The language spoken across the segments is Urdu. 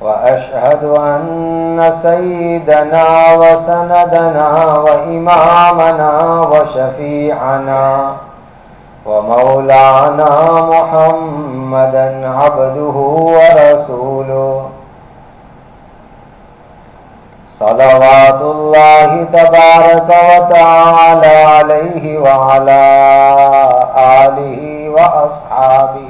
وأشهد أن سيدنا وسندنا وإمامنا وشفيعنا ومولانا محمدا عبده ورسوله. صلوات الله تبارك وتعالى عليه وعلى آله وأصحابه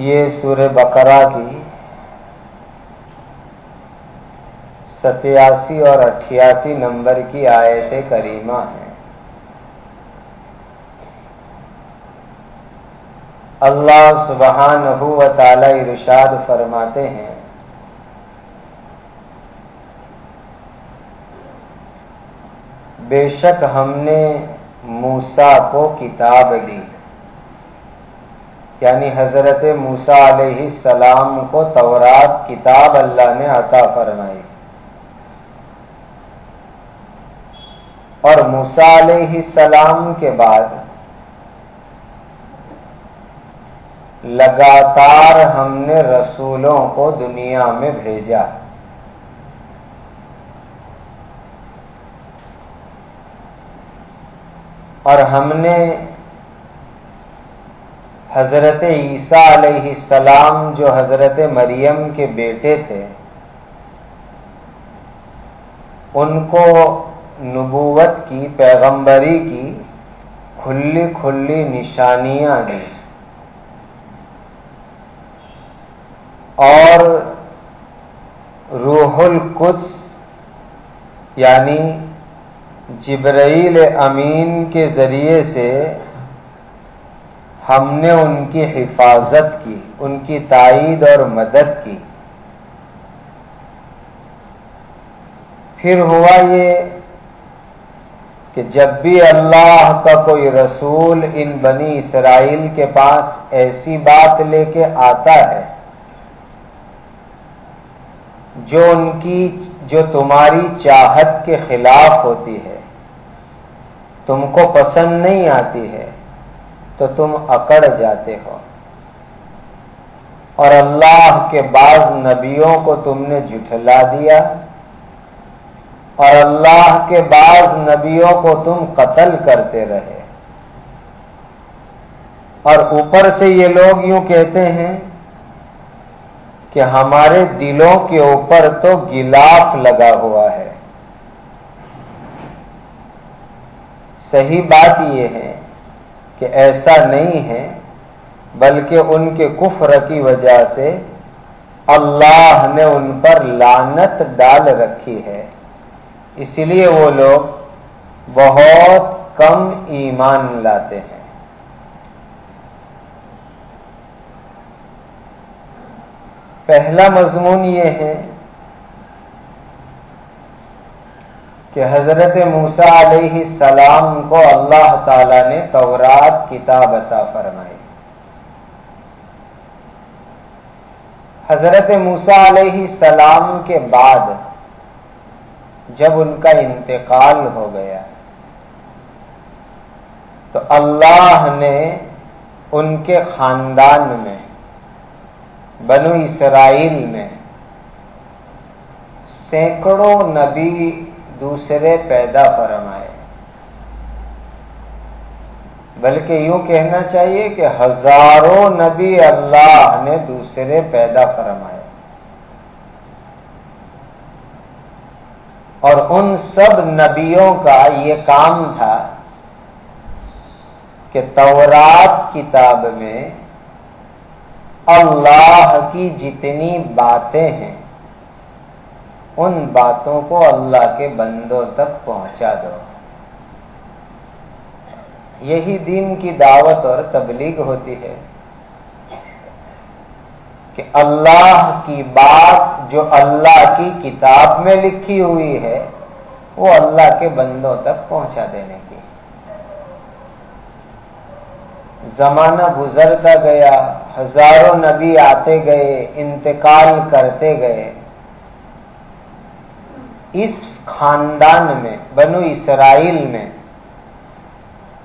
یہ سور بقرہ کی ستیاسی اور اٹھیاسی نمبر کی آیت کریمہ ہیں اللہ سبحان و تعالی ارشاد فرماتے ہیں، بے شک ہم نے موسا کو کتاب دی۔ یعنی حضرت موسا علیہ السلام کو تورات کتاب اللہ نے عطا فرمائی۔ اور موسا علیہ السلام کے بعد لگاتار ہم نے رسولوں کو دنیا میں بھیجا۔ اور ہم نے حضرت عیسیٰ علیہ السلام جو حضرت مریم کے بیٹے تھے، ان کو نبوت کی، پیغمبری کی کھلی کھلی نشانیاں دیں اور روح القدس یعنی جبرائیل امین کے ذریعے سے ہم نے ان کی حفاظت کی، ان کی تائید اور مدد کی۔ پھر ہوا یہ کہ جب بھی اللہ کا کوئی رسول ان بنی اسرائیل کے پاس ایسی بات لے کے آتا ہے، جو ان کی، جو تمہاری چاہت کے خلاف ہوتی ہے، تم کو پسند نہیں آتی ہے۔ تو تم اکڑ جاتے ہو۔ اور اللہ کے بعض نبیوں کو تم نے جھٹلا دیا۔ اور اللہ کے بعض نبیوں کو تم قتل کرتے رہے۔ اور اوپر سے یہ لوگ یوں کہتے ہیں کہ ہمارے دلوں کے اوپر تو گلاف لگا ہوا ہے۔ صحیح بات یہ ہے کہ ایسا نہیں ہے، بلکہ ان کے کفر کی وجہ سے اللہ نے ان پر لانت ڈال رکھی ہے۔ اسی لیے وہ لوگ بہت کم ایمان لاتے ہیں۔ پہلا مضمون یہ ہے کہ حضرت موسا علیہ السلام کو اللہ تعالی نے تورات کتاب عطا فرمائی۔ حضرت موسا علیہ السلام کے بعد جب ان کا انتقال ہو گیا، تو اللہ نے ان کے خاندان میں، بنو اسرائیل میں سینکڑوں نبی دوسرے پیدا فرمائے بلکہ یوں کہنا چاہیے کہ ہزاروں نبی اللہ نے دوسرے پیدا فرمائے اور ان سب نبیوں کا یہ کام تھا کہ تورات کتاب میں اللہ کی جتنی باتیں ہیں ان باتوں کو اللہ کے بندوں تک پہنچا دو۔ یہی دین کی دعوت اور تبلیغ ہوتی ہے کہ اللہ کی بات جو اللہ کی کتاب میں لکھی ہوئی ہے، وہ اللہ کے بندوں تک پہنچا دینے کی۔ زمانہ گزرتا گیا، ہزاروں نبی آتے گئے، انتقال کرتے گئے۔ اس خاندان میں، بنو اسرائیل میں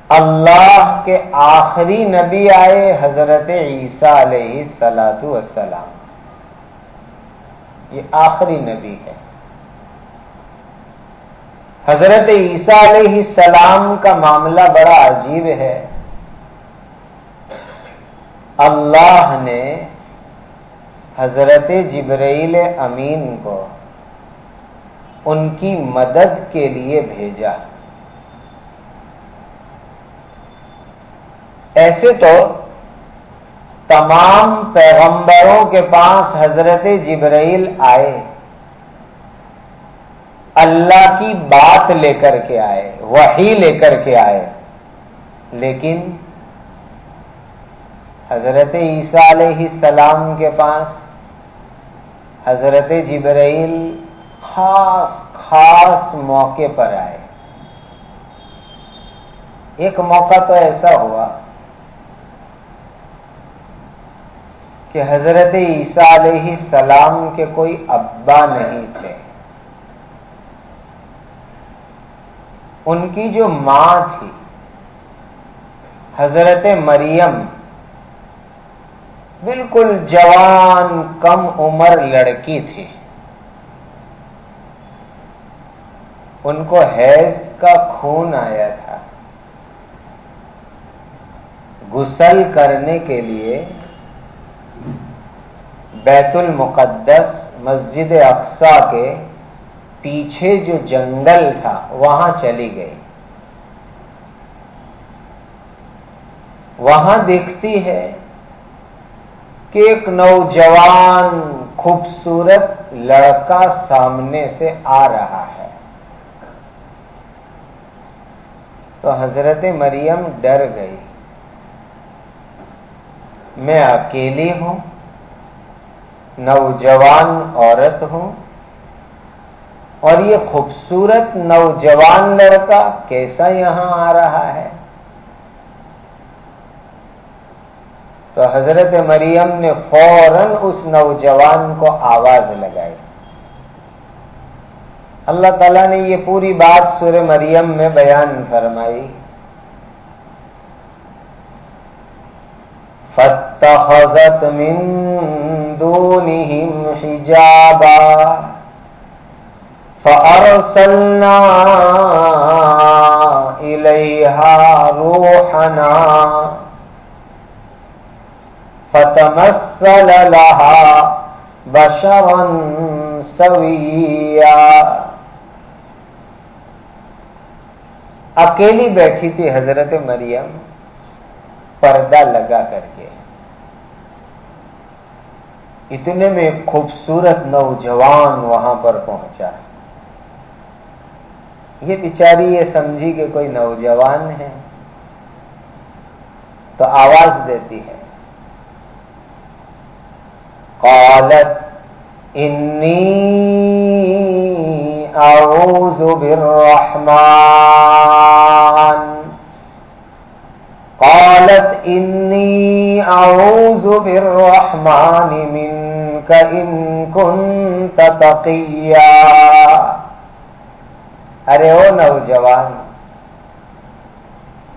اللہ کے آخری نبی آئے حضرت عیسیٰ علیہ سلاۃ وسلام یہ آخری نبی ہے۔ حضرت عیسیٰ علیہ السلام کا معاملہ بڑا عجیب ہے۔ اللہ نے حضرت جبرائیل امین کو ان کی مدد کے لیے بھیجا۔ ایسے تو تمام پیغمبروں کے پاس حضرت جبرائیل آئے، اللہ کی بات لے کر کے آئے وہی لے کر کے آئے، لیکن حضرت عیسیٰ علیہ السلام کے پاس حضرت جبرائیل خاص خاص موقع پر آئے۔ ایک موقع تو ایسا ہوا کہ حضرت عیسیٰ علیہ السلام کے کوئی ابا نہیں تھے۔ ان کی جو ماں تھی، حضرت مریم، بالکل جوان کم عمر لڑکی تھی۔ ان کو حیض کا خون آیا تھا۔ غسل کرنے کے لیے بیت المقدس مسجد اقسا کے پیچھے جو جنگل تھا، وہاں چلی گئی۔ وہاں دیکھتی ہے کہ ایک نوجوان خوبصورت لڑکا سامنے سے آ رہا ہے۔ تو حضرت مریم ڈر گئی میں اکیلی ہوں، نوجوان عورت ہوں، اور یہ خوبصورت نوجوان لڑکا کیسا یہاں آ رہا ہے؟ تو حضرت مریم نے فوراً اس نوجوان کو آواز لگائی۔ اللہ تعالیٰ نے یہ پوری بات سور مریم میں بیان فرمائی۔ فاتخذت من دونهم حجابا فأرسلنا إليها روحنا فتمثل لها بشرا سويا اکیلی بیٹھی تھی حضرت مریم، پردہ لگا کر کے۔ اتنے میں خوبصورت نوجوان وہاں پر پہنچا۔ یہ بیچاری یہ سمجھی کہ کوئی نوجوان ہے۔ تو آواز دیتی ہے۔ قالت انی اعوذ بالرحمن قالت انی اعوذ بالرحمن منك ان كنت تقیا ارے او نوجوان،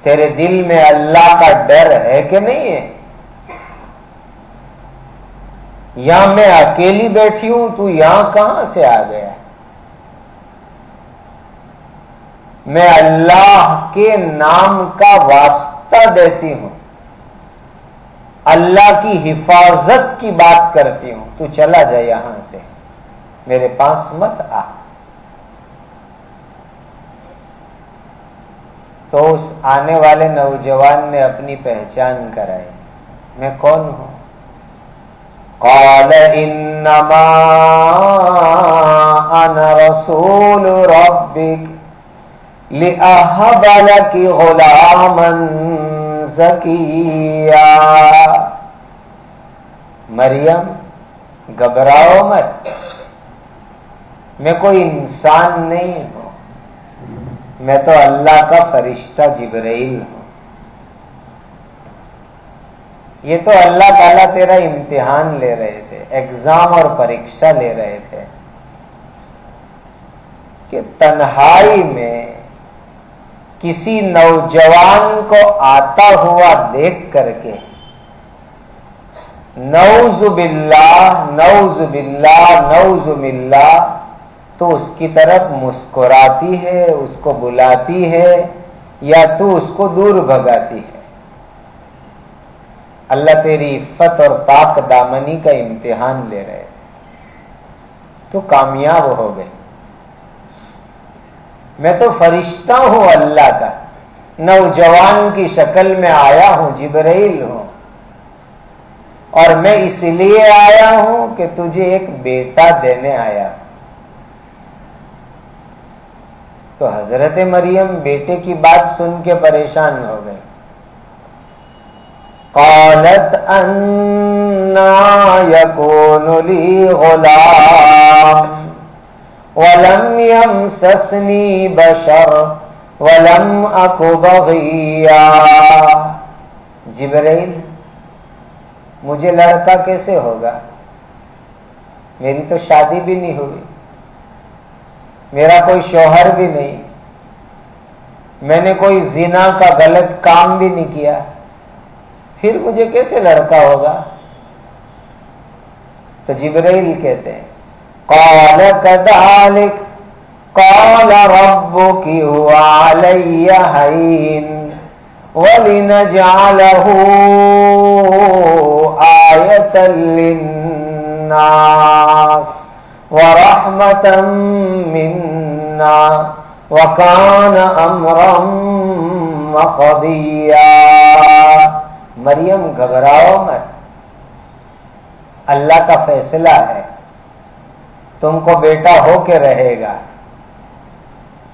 تیرے دل میں اللہ کا ڈر ہے کہ نہیں ہے؟ یہاں میں اکیلی بیٹھی ہوں تو یہاں کہاں سے آ گیا؟ میں اللہ کے نام کا واسطہ دیتی ہوں۔ اللہ کی حفاظت کی بات کرتی ہوں۔ تو چلا جائے یہاں سے۔ میرے پاس مت آ۔ تو اس آنے والے نوجوان نے اپنی پہچان کرائی۔ میں کون ہوں؟ قال انما انا رسول ربک لأهب لك غلاما زكيا مریم، گھبراؤ مت۔ میں کوئی انسان نہیں ہوں۔ میں تو اللہ کا فرشتہ جبرائیل ہوں۔ یہ تو اللہ تعالیٰ تیرا امتحان لے رہے تھے ایگزام اور پریشا لے رہے تھے۔ کہ تنہائی میں کسی نوجوان کو آتا ہوا دیکھ کر کے نوز باللہ نوز باللہ نوز باللہ، تو اس کی طرف مسکراتی ہے، اس کو بلاتی ہے، یا تو اس کو دور بھگاتی ہے۔ اللہ تیری عفت اور پاک دامنی کا امتحان لے رہے۔ تو کامیاب ہو گئے۔ میں تو فرشتہ ہوں اللہ کا۔ نوجوان کی شکل میں آیا ہوں، جبرائیل ہوں۔ اور میں اس لیے آیا ہوں کہ تجھے ایک بیٹا دینے آیا۔ تو حضرت مریم بیٹے کی بات سن کے پریشان ہو گئے۔ قالت لی غلام۔ ولم يمسسني بشر ولم اكو بغيا. جبرائیل، مجھے لڑکا کیسے ہوگا؟ میری تو شادی بھی نہیں ہوئی، میرا کوئی شوہر بھی نہیں، میں نے کوئی زنا کا غلط کام بھی نہیں کیا، پھر مجھے کیسے لڑکا ہوگا؟ تو جبرائیل کہتے ہیں قال كذلك. قال ربك هو علي هين ولنجعله آية للناس ورحمة منا وكان أمرا مقضيا. مریم گھبراؤ مت. اللہ کا فیصلہ ہے تم کو بیٹا ہو کے رہے گا۔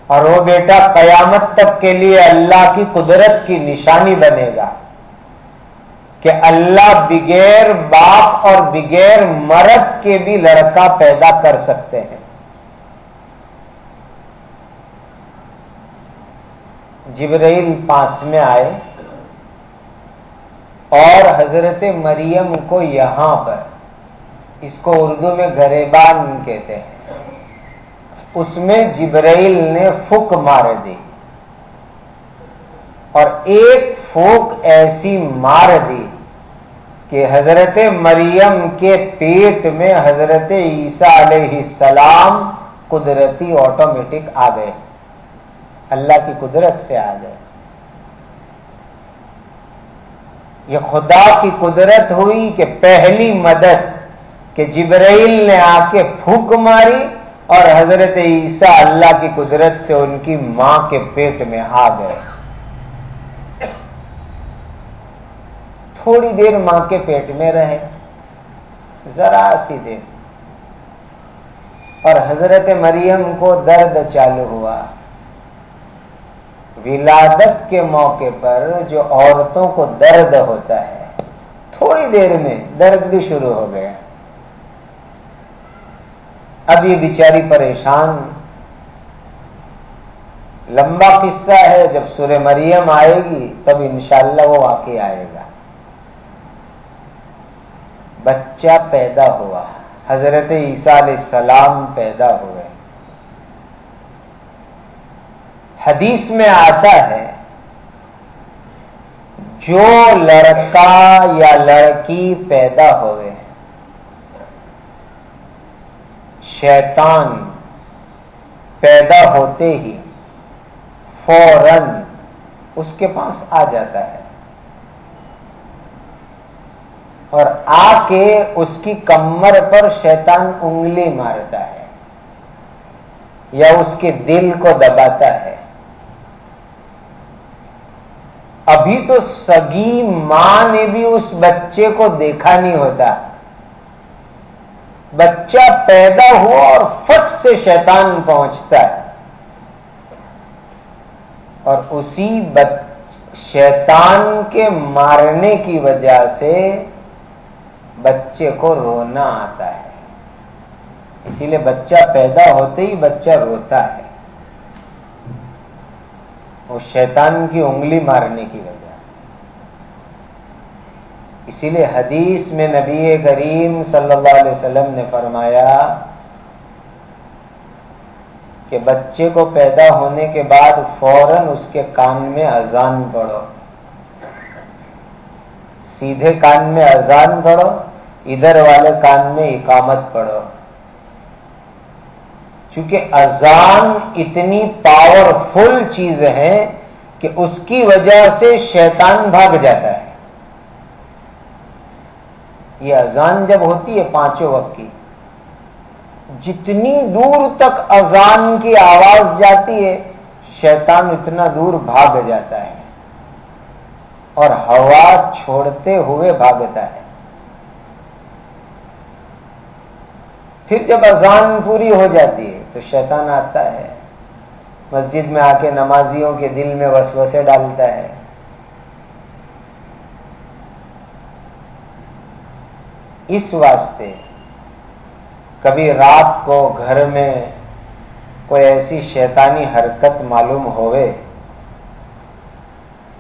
اور وہ بیٹا قیامت تک کے لیے اللہ کی قدرت کی نشانی بنے گا کہ اللہ بغیر باپ اور بغیر مرد کے بھی لڑکا پیدا کر سکتے ہیں۔ جبرائیل پاس میں آئے اور حضرت مریم کو یہاں پر اس کو اردو میں گریبان کہتے ہیں۔ اس میں جبرائیل نے فک مار دی۔ اور ایک فوک ایسی مار دی کہ حضرت مریم کے پیٹ میں حضرت عیسیٰ علیہ السلام قدرتی آٹومیٹک آ گئے۔ اللہ کی قدرت سے آ گئے۔ یہ خدا کی قدرت ہوئی کہ پہلی مدد کہ جبرائیل نے آ کے پھونک ماری اور حضرت عیسیٰ اللہ کی قدرت سے ان کی ماں کے پیٹ میں آ گئے۔ تھوڑی دیر ماں کے پیٹ میں رہے، ذرا سی دیر۔ اور حضرت مریم کو درد چالو ہوا۔ ولادت کے موقع پر جو عورتوں کو درد ہوتا ہے، تھوڑی دیر میں درد بھی شروع ہو گیا۔ اب یہ بیچاری پریشان لمبا قصہ ہے، جب سورہ مریم آئے گی، تب انشاءاللہ وہ واقع آئے گا۔ بچہ پیدا ہوا، حضرت عیسیٰ علیہ السلام پیدا ہوئے۔ حدیث میں آتا ہے، جو لڑکا یا لڑکی پیدا ہوئے شیطان پیدا ہوتے ہی فوراً اس کے پاس آ جاتا ہے اور آ کے اس کی کمر پر شیطان انگلی مارتا ہے یا اس کے دل کو دباتا ہے۔ ابھی تو سگی ماں نے بھی اس بچے کو دیکھا نہیں ہوتا۔ بچہ پیدا ہوا اور فٹ سے شیطان پہنچتا ہے۔ اور اسی شیطان کے مارنے کی وجہ سے بچے کو رونا آتا ہے۔ اسی لیے بچہ پیدا ہوتے ہی بچہ روتا ہے۔ وہ شیطان کی انگلی مارنے کی وجہ اسی لیے حدیث میں نبی کریم صلی اللہ علیہ وسلم نے فرمایا کہ بچے کو پیدا ہونے کے بعد فوراً اس کے کان میں اذان پڑھو۔ سیدھے کان میں اذان پڑھو، ادھر والے کان میں اقامت پڑھو۔ چونکہ اذان اتنی پاورفل چیز ہے کہ اس کی وجہ سے شیطان بھاگ جاتا ہے۔ یہ اذان جب ہوتی ہے پانچوں وقت کی، جتنی دور تک اذان کی آواز جاتی ہے، شیطان اتنا دور بھاگ جاتا ہے۔ اور ہوا چھوڑتے ہوئے بھاگتا ہے۔ پھر جب اذان پوری ہو جاتی ہے، تو شیطان آتا ہے۔ مسجد میں آ کے نمازیوں کے دل میں وسوسے ڈالتا ہے۔ اس واسطے کبھی رات کو گھر میں کوئی ایسی شیطانی حرکت معلوم ہوئے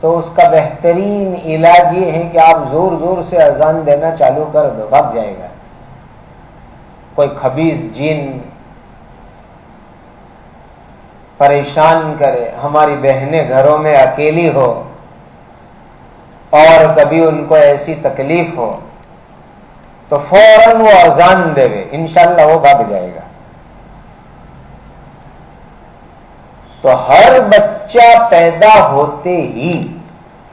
تو اس کا بہترین علاج یہ ہے کہ آپ زور زور سے اذان دینا چالو کر دو، بھاگ جائے گا۔ کوئی خبیز جن پریشان کرے، ہماری بہنیں گھروں میں اکیلی ہو اور کبھی ان کو ایسی تکلیف ہو تو فوراً وہ اذان دے گے انشاءاللہ وہ بھاگ جائے گا۔ تو ہر بچہ پیدا ہوتے ہی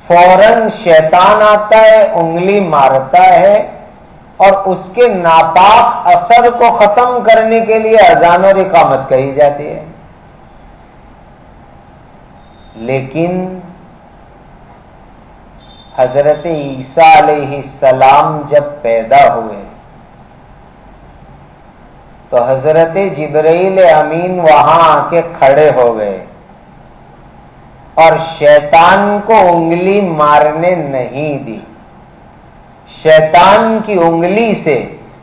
فوراً شیطان آتا ہے، انگلی مارتا ہے اور اس کے ناپاک اثر کو ختم کرنے کے لیے اذان اور اقامت کہی جاتی ہے۔ لیکن حضرت عیسیٰ علیہ السلام جب پیدا ہوئے، تو حضرت جبرائیل امین وہاں آ کے کھڑے ہو گئے اور شیطان کو انگلی مارنے نہیں دی۔ شیطان کی انگلی سے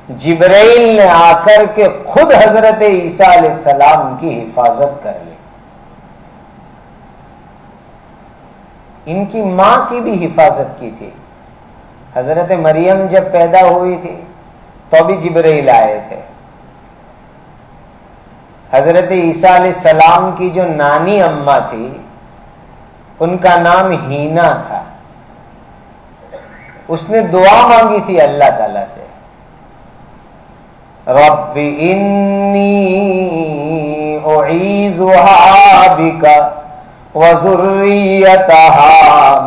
جبرائیل نے آ کر کے خود حضرت عیسیٰ علیہ السلام کی حفاظت کر لی۔ ان کی ماں کی بھی حفاظت کی تھی۔ حضرت مریم جب پیدا ہوئی تھی، تو بھی جبرائیل آئے تھے۔ حضرت عیسیٰ علیہ السلام کی جو نانی اما تھی، ان کا نام ہینا تھا۔ اس نے دعا مانگی تھی اللہ تعالی سے۔ رب انی اعیزها بک۔ وذریتها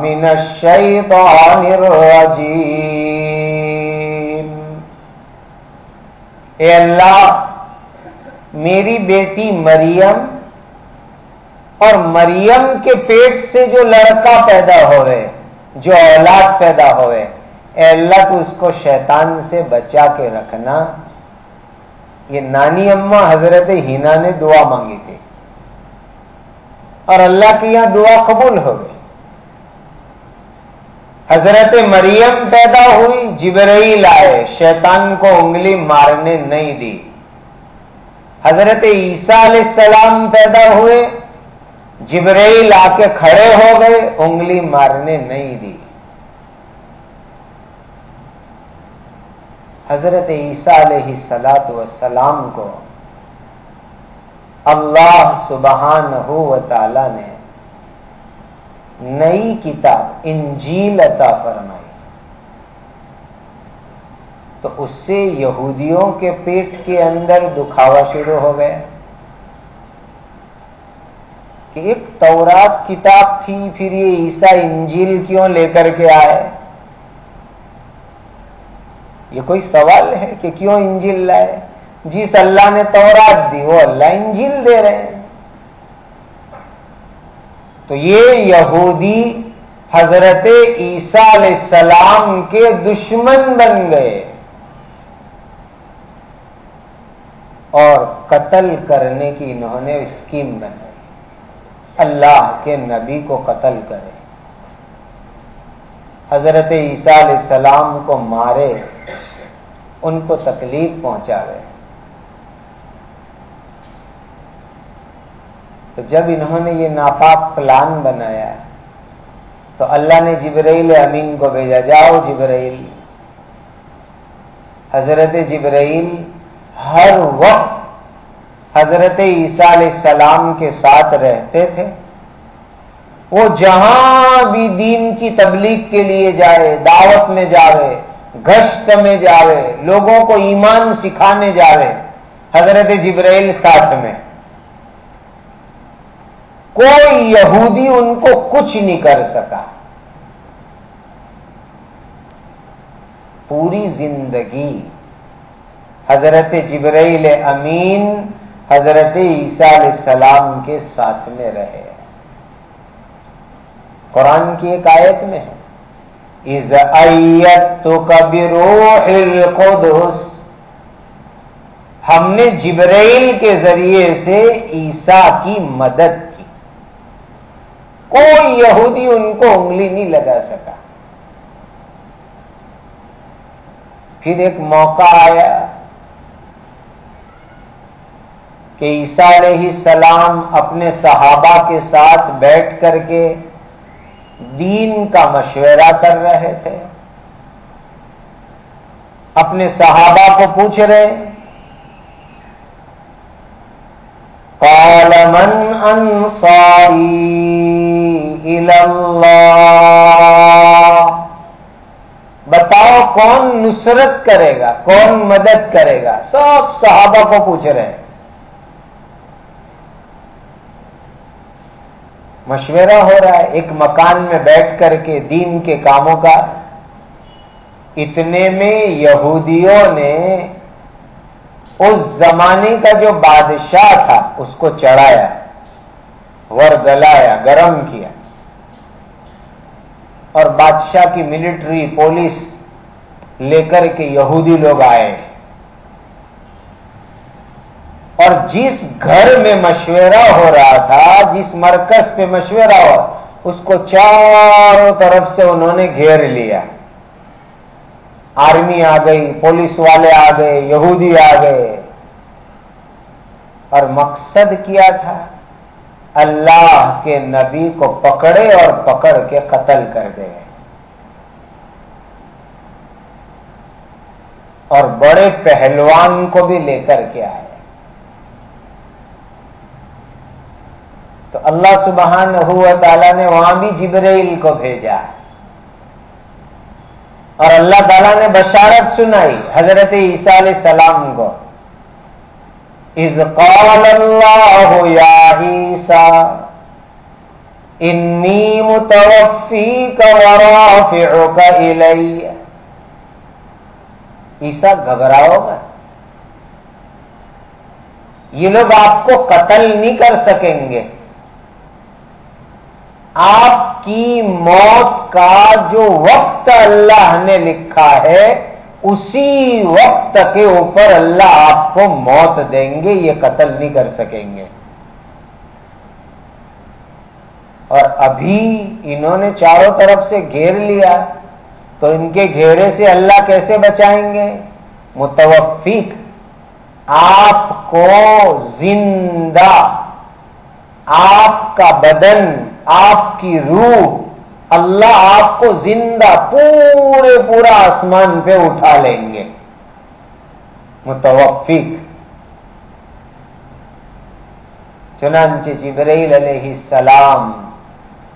من الشیطان الرجیم اے اللہ، میری بیٹی مریم اور مریم کے پیٹ سے جو لڑکا پیدا ہوئے، جو اولاد پیدا ہوئے، اے اللہ، تو اس کو شیطان سے بچا کے رکھنا۔ یہ نانی اما حضرت ہینا نے دعا مانگی تھی۔ اور اللہ کی یہاں دعا قبول ہو گئی۔ حضرت مریم پیدا ہوئی، جبرائیل آئے، شیطان کو انگلی مارنے نہیں دی۔ حضرت عیسیٰ علیہ السلام پیدا ہوئے، جبرائیل آ کے کھڑے ہو گئے، انگلی مارنے نہیں دی۔ حضرت عیسیٰ علیہ سلاط وسلام کو اللہ سبحان ہو و تعالی نے نئی کتاب انجیل عطا فرمائی۔ تو اس سے یہودیوں کے پیٹ کے اندر دکھاوا شروع ہو گیا کہ ایک تورات کتاب تھی، پھر یہ عیسیٰ انجیل کیوں لے کر کے آئے؟ یہ کوئی سوال ہے کہ کیوں انجیل لائے؟ جس اللہ نے تورات دی، وہ اللہ انجیل دے رہے ہیں۔ تو یہ یہودی حضرت عیسیٰ علیہ السلام کے دشمن بن گئے۔ اور قتل کرنے کی انہوں نے اسکیم بنائی۔ اللہ کے نبی کو قتل کرے۔ حضرت عیسیٰ علیہ السلام کو مارے، ان کو تکلیف پہنچاوے۔ تو جب انہوں نے یہ ناپاک پلان بنایا تو اللہ نے جبرائیل امین کو بھیجا، جاؤ جبرائیل۔ حضرت جبرائیل ہر وقت حضرت عیسیٰ علیہ السلام کے ساتھ رہتے تھے۔ وہ جہاں بھی دین کی تبلیغ کے لیے جائے، دعوت میں جاوے گشت میں جاوے لوگوں کو ایمان سکھانے جاوے حضرت جبرائیل ساتھ میں۔ کوئی یہودی ان کو کچھ نہیں کر سکا۔ پوری زندگی حضرت جبرائیل امین حضرت عیسیٰ علیہ السلام کے ساتھ میں رہے۔ قرآن کی ایک آیت میں ہے۔ از ایت تو القدس۔ ہم نے جبرائیل کے ذریعے سے عیسیٰ کی مدد کی کوئی یہودی ان کو انگلی نہیں لگا سکا۔ پھر ایک موقع آیا کہ عیسیٰ علیہ السلام اپنے صحابہ کے ساتھ بیٹھ کر کے دین کا مشورہ کر رہے تھے۔ اپنے صحابہ کو پوچھ رہے، قال من انصاری؟ بتاؤ کون نصرت کرے گا، کون مدد کرے گا؟ سب صحابہ کو پوچھ رہے ہیں۔ مشورہ ہو رہا ہے، ایک مکان میں بیٹھ کر کے دین کے کاموں کا۔ اتنے میں یہودیوں نے اس زمانے کا جو بادشاہ تھا، اس کو چڑھایا ور گلایا گرم کیا۔ اور بادشاہ کی ملٹری پولیس لے کر کے یہودی لوگ آئے۔ اور جس گھر میں مشورہ ہو رہا تھا، جس مرکز پہ مشورہ ہو، اس کو چاروں طرف سے انہوں نے گھیر لیا۔ آرمی آ گئی، پولیس والے آ گئے، یہودی آ گئے۔ اور مقصد کیا تھا؟ اللہ کے نبی کو پکڑے اور پکڑ کے قتل کر دے۔ اور بڑے پہلوان کو بھی لے کر کے آئے۔ تو اللہ سبحان ہوا تعالیٰ نے وہاں بھی جبرائیل کو بھیجا۔ اور اللہ تعالیٰ نے بشارت سنائی حضرت عیسیٰ علیہ السلام کو۔ اذ قال اللہ یا عیسیٰ، انی متوفیک ورافعک الی. عیسیٰ گھبراؤ گا یہ لوگ آپ کو قتل نہیں کر سکیں گے۔ آپ کی موت کا جو وقت اللہ نے لکھا ہے اسی وقت کے اوپر اللہ آپ کو موت دیں گے، یہ قتل نہیں کر سکیں گے۔ اور ابھی انہوں نے چاروں طرف سے گھیر لیا، تو ان کے گھیرے سے اللہ کیسے بچائیں گے؟ متوفق آپ کو زندہ، آپ کا بدن، آپ کی روح اللہ آپ کو زندہ پورے پورا آسمان پہ اٹھا لیں گے۔ متوفق۔ چنانچہ جبرائیل علیہ السلام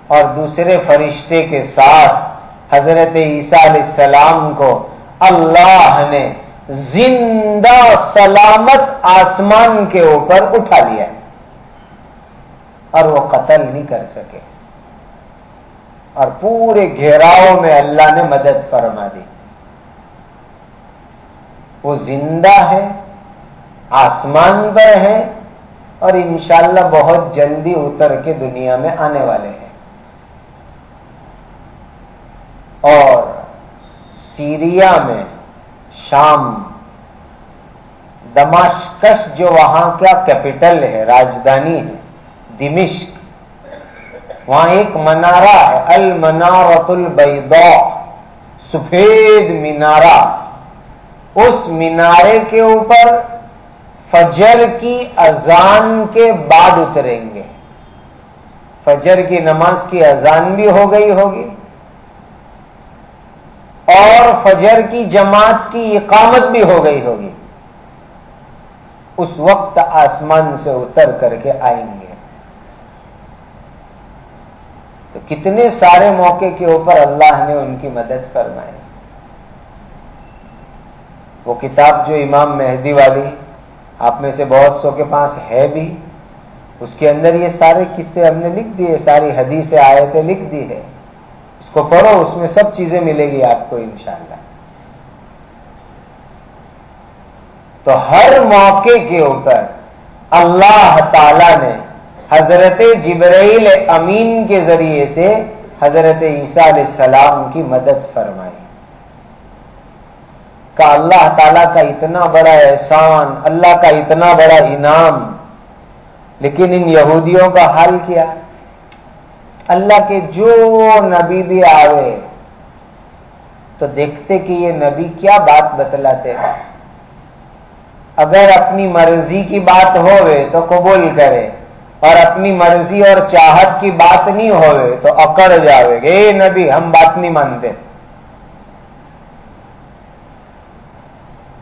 اور دوسرے فرشتے کے ساتھ حضرت عیسیٰ علیہ السلام کو اللہ نے زندہ سلامت آسمان کے اوپر اٹھا لیا۔ اور وہ قتل نہیں کر سکے۔ اور پورے گھیراؤ میں اللہ نے مدد فرما دی۔ وہ زندہ ہے، آسمان پر ہے اور انشاءاللہ بہت جلدی اتر کے دنیا میں آنے والے ہیں۔ اور سیریا میں شام دماشکش جو وہاں کا کیپٹل ہے، راجدھانی ہے، دمشق۔ وہاں ایک منارہ ہے المنارت البیضاء، سفید مینارہ اس مینارے کے اوپر فجر کی اذان کے بعد اتریں گے۔ فجر کی نماز کی اذان بھی ہو گئی ہوگی۔ اور فجر کی جماعت کی اقامت بھی ہو گئی ہوگی۔ اس وقت آسمان سے اتر کر کے آئیں گے۔ تو کتنے سارے موقع کے اوپر اللہ نے ان کی مدد فرمائی۔ وہ کتاب جو امام مہدی والی، آپ میں سے بہت سو کے پاس ہے بھی، اس کے اندر یہ سارے قصے ہم نے لکھ دیے، ساری حدیث آیتیں لکھ دی ہے اس کو پڑھو، اس میں سب چیزیں ملے گی آپ کو انشاءاللہ۔ تو ہر موقع کے اوپر اللہ تعالی نے حضرت جبرائیل امین کے ذریعے سے حضرت عیسیٰ علیہ السلام کی مدد فرمائی۔ کا اللہ تعالی کا اتنا بڑا احسان، اللہ کا اتنا بڑا انعام، لیکن ان یہودیوں کا حال کیا؟ اللہ کے جو نبی بھی آوے، تو دیکھتے کہ یہ نبی کیا بات بتلاتے ہیں۔ اگر اپنی مرضی کی بات ہوئے تو قبول کرے۔ اور اپنی مرضی اور چاہت کی بات نہیں ہوئے تو اکڑ جاوے گے۔ اے نبی، ہم بات نہیں مانتے۔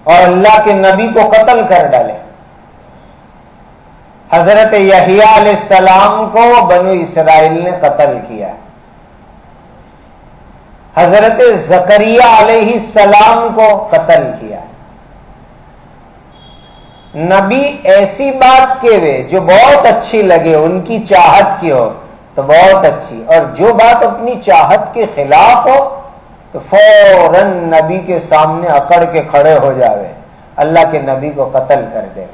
اور اللہ کے نبی کو قتل کر ڈالے۔ حضرت یحییٰ علیہ السلام کو بنو اسرائیل نے قتل کیا۔ حضرت زکریہ علیہ السلام کو قتل کیا۔ نبی ایسی بات کے وے جو بہت اچھی لگے، ان کی چاہت کی ہو، تو بہت اچھی۔ اور جو بات اپنی چاہت کے خلاف ہو، تو فوراً نبی کے سامنے اکڑ کے کھڑے ہو جاوے۔ اللہ کے نبی کو قتل کر دے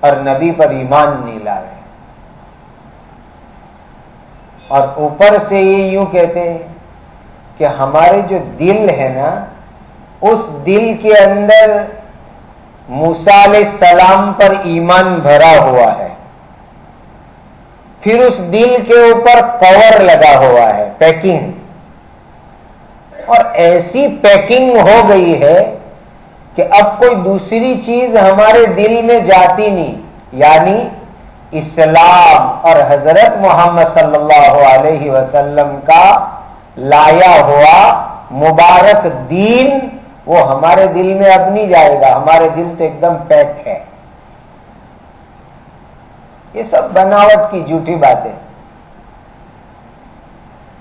اور نبی پر ایمان نہیں لاوے۔ اور اوپر سے یہ یوں کہتے ہیں کہ ہمارے جو دل ہے نا، اس دل کے اندر علیہ السلام پر ایمان بھرا ہوا ہے۔ پھر اس دل کے اوپر کور لگا ہوا ہے، پیکنگ۔ اور ایسی پیکنگ ہو گئی ہے کہ اب کوئی دوسری چیز ہمارے دل میں جاتی نہیں یعنی اسلام اور حضرت محمد صلی اللہ علیہ وسلم کا لایا ہوا مبارک دین وہ ہمارے دل میں اب نہیں جائے گا، ہمارے دل تو ایک دم پیک ہے۔ یہ سب بناوٹ کی جھوٹی باتیں۔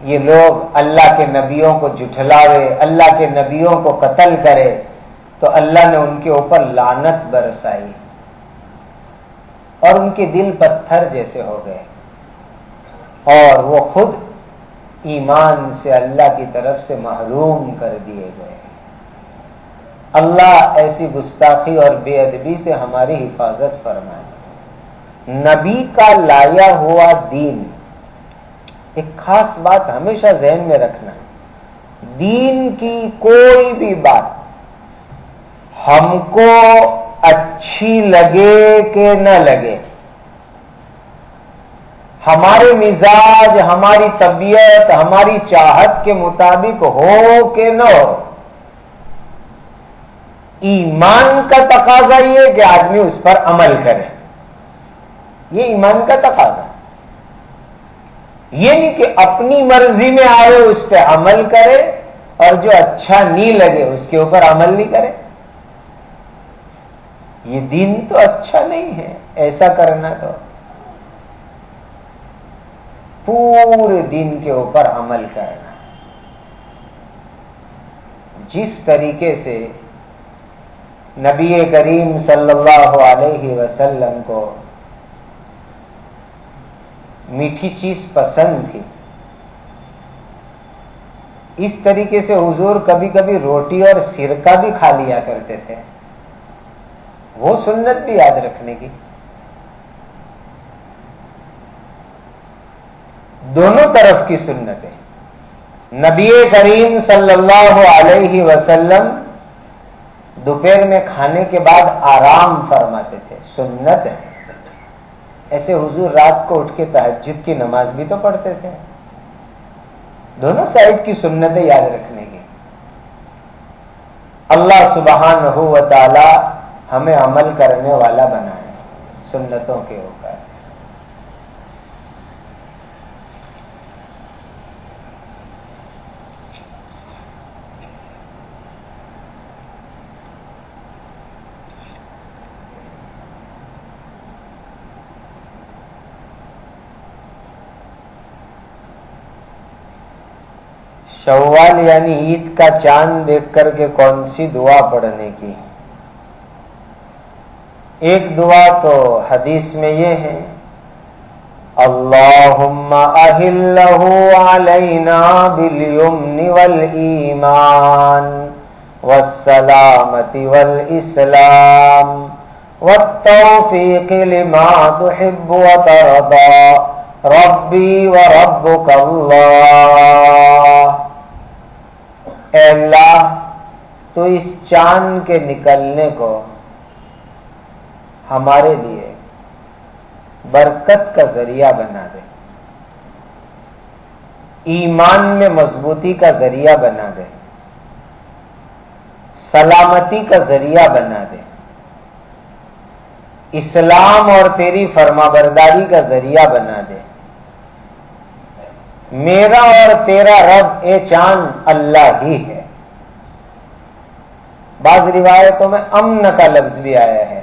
یہ لوگ اللہ کے نبیوں کو جٹھلاوے اللہ کے نبیوں کو قتل کرے، تو اللہ نے ان کے اوپر لانت برسائی۔ اور ان کے دل پتھر جیسے ہو گئے۔ اور وہ خود ایمان سے اللہ کی طرف سے محروم کر دیے گئے۔ اللہ ایسی گستاخی اور بے ادبی سے ہماری حفاظت فرمائے۔ نبی کا لایا ہوا دین، ایک خاص بات ہمیشہ ذہن میں رکھنا ہے۔ دین کی کوئی بھی بات ہم کو اچھی لگے کہ نہ لگے۔ ہمارے مزاج، ہماری طبیعت، ہماری چاہت کے مطابق ہو کہ نہ ہو۔ ایمان کا تقاضا یہ کہ آدمی اس پر عمل کرے۔ یہ ایمان کا تقاضا یہ نہیں کہ اپنی مرضی میں آئے اس پہ عمل کرے اور جو اچھا نہیں لگے اس کے اوپر عمل نہیں کرے۔ یہ دین تو اچھا نہیں ہے، ایسا کرنا تو۔ پورے دین کے اوپر عمل کرنا۔ جس طریقے سے نبی کریم صلی اللہ علیہ وسلم کو میٹھی چیز پسند تھی۔ اس طریقے سے حضور کبھی کبھی روٹی اور سرکہ بھی کھا لیا کرتے تھے۔ وہ سنت بھی یاد رکھنے کی۔ دونوں طرف کی سنتیں۔ نبی کریم صلی اللہ علیہ وسلم دوپہر میں کھانے کے بعد آرام فرماتے تھے، سنت ہے۔ ایسے حضور رات کو اٹھ کے تحجد کی نماز بھی تو پڑھتے تھے۔ دونوں سائڈ کی سنتیں یاد رکھنے کی۔ اللہ سبحان ہو و تعالی ہمیں عمل کرنے والا بنائے سنتوں کے اوپر۔ شوال یعنی عید کا چاند دیکھ کر کے کون سی دعا پڑھنے کی؟ ایک دعا تو حدیث میں یہ ہے، اللہم اہلہ علینا بالیمن والایمان والسلامت والاسلام والتوفیق لما تحب وترضا، ربی وربک اللہ اے اللہ، تو اس چاند کے نکلنے کو ہمارے لیے برکت کا ذریعہ بنا دے۔ ایمان میں مضبوطی کا ذریعہ بنا دے۔ سلامتی کا ذریعہ بنا دے۔ اسلام اور تیری فرما برداری کا ذریعہ بنا دے۔ میرا اور تیرا رب اے چاند اللہ ہی ہے۔ بعض روایتوں میں امن کا لفظ بھی آیا ہے۔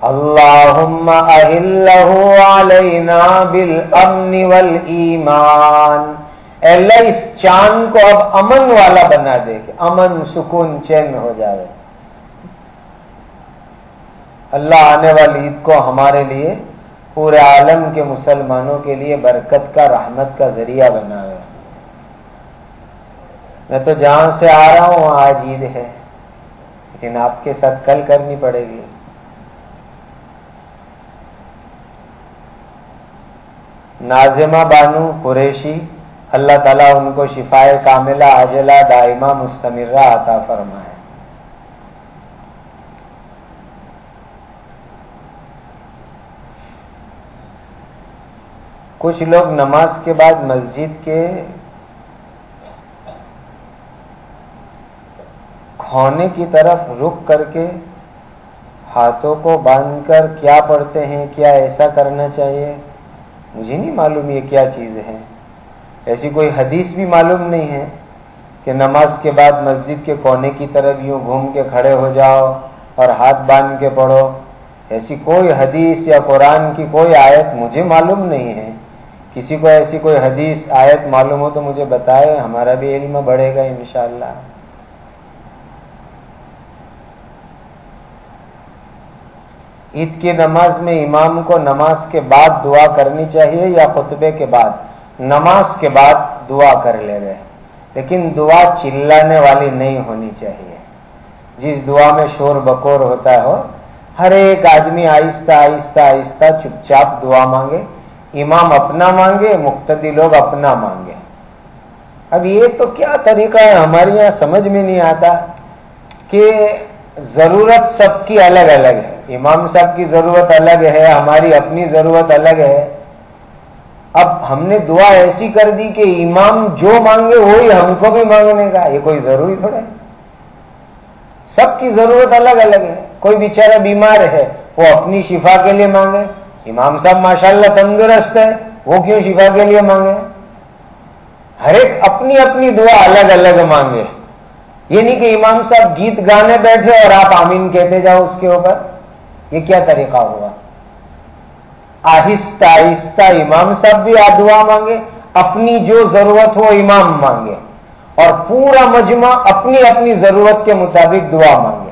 اللہم اہلہ علینا بالامن والایمان۔ اے اللہ، اس چاند کو اب امن والا بنا دے کہ امن، سکون، چین ہو جائے۔ اللہ آنے والی عید کو ہمارے لیے پورے عالم کے مسلمانوں کے لیے برکت کا، رحمت کا ذریعہ بنا ہے۔ میں تو جہاں سے آ رہا ہوں، وہاں آج عید ہے۔ لیکن آپ کے ساتھ کل کرنی پڑے گی۔ نازمہ بانو قریشی، اللہ تعالیٰ ان کو شفائے کاملہ، عاجلہ، دائمہ، مستمرہ عطا فرمائے۔ کچھ لوگ نماز کے بعد مسجد کے کھونے کی طرف رک کر کے ہاتھوں کو باندھ کر کیا پڑھتے ہیں، کیا ایسا کرنا چاہیے؟ مجھے نہیں معلوم یہ کیا چیز ہے ایسی کوئی حدیث بھی معلوم نہیں ہے کہ نماز کے بعد مسجد کے کونے کی طرف یوں گھوم کے کھڑے ہو جاؤ اور ہاتھ باندھ کے پڑھو۔ ایسی کوئی حدیث یا قرآن کی کوئی آیت مجھے معلوم نہیں ہے۔ کسی کو ایسی کوئی حدیث، آیت معلوم ہو تو مجھے بتائے، ہمارا بھی علم بڑھے گا انشاءاللہ۔ عید کی نماز میں امام کو نماز کے بعد دعا کرنی چاہیے یا خطبے کے بعد؟ نماز کے بعد دعا کر لے گئے لیکن دعا چلانے والی نہیں ہونی چاہیے۔ جس دعا میں شور بکور ہوتا ہو، ہر ایک آدمی آہستہ آہستہ آہستہ چپ چاپ دعا مانگے۔ امام اپنا مانگے، مقتدی لوگ اپنا مانگے۔ اب یہ تو کیا طریقہ ہے؟ ہمارے یہاں سمجھ میں نہیں آتا کہ ضرورت سب کی الگ الگ ہے۔ امام صاحب کی ضرورت الگ ہے، ہماری اپنی ضرورت الگ ہے۔ اب ہم نے دعا ایسی کر دی کہ امام جو مانگے وہی ہم کو بھی مانگنے کا، یہ کوئی ضروری تھوڑا ہے۔ سب کی ضرورت الگ الگ ہے۔ کوئی بیچارہ بیمار ہے، وہ اپنی شفا کے لیے مانگے۔ امام صاحب ماشاءاللہ تندرست ہے وہ کیوں شفا کے لیے مانگے؟ ہر ایک اپنی اپنی دعا الگ الگ مانگے۔ یہ نہیں کہ امام صاحب گیت گانے بیٹھے اور آپ آمین کہتے جاؤ اس کے اوپر۔ یہ کیا طریقہ ہوا؟ آہستہ آہستہ امام صاحب بھی آ دعا مانگے، اپنی جو ضرورت ہو امام مانگے۔ اور پورا مجمع اپنی اپنی ضرورت کے مطابق دعا مانگے۔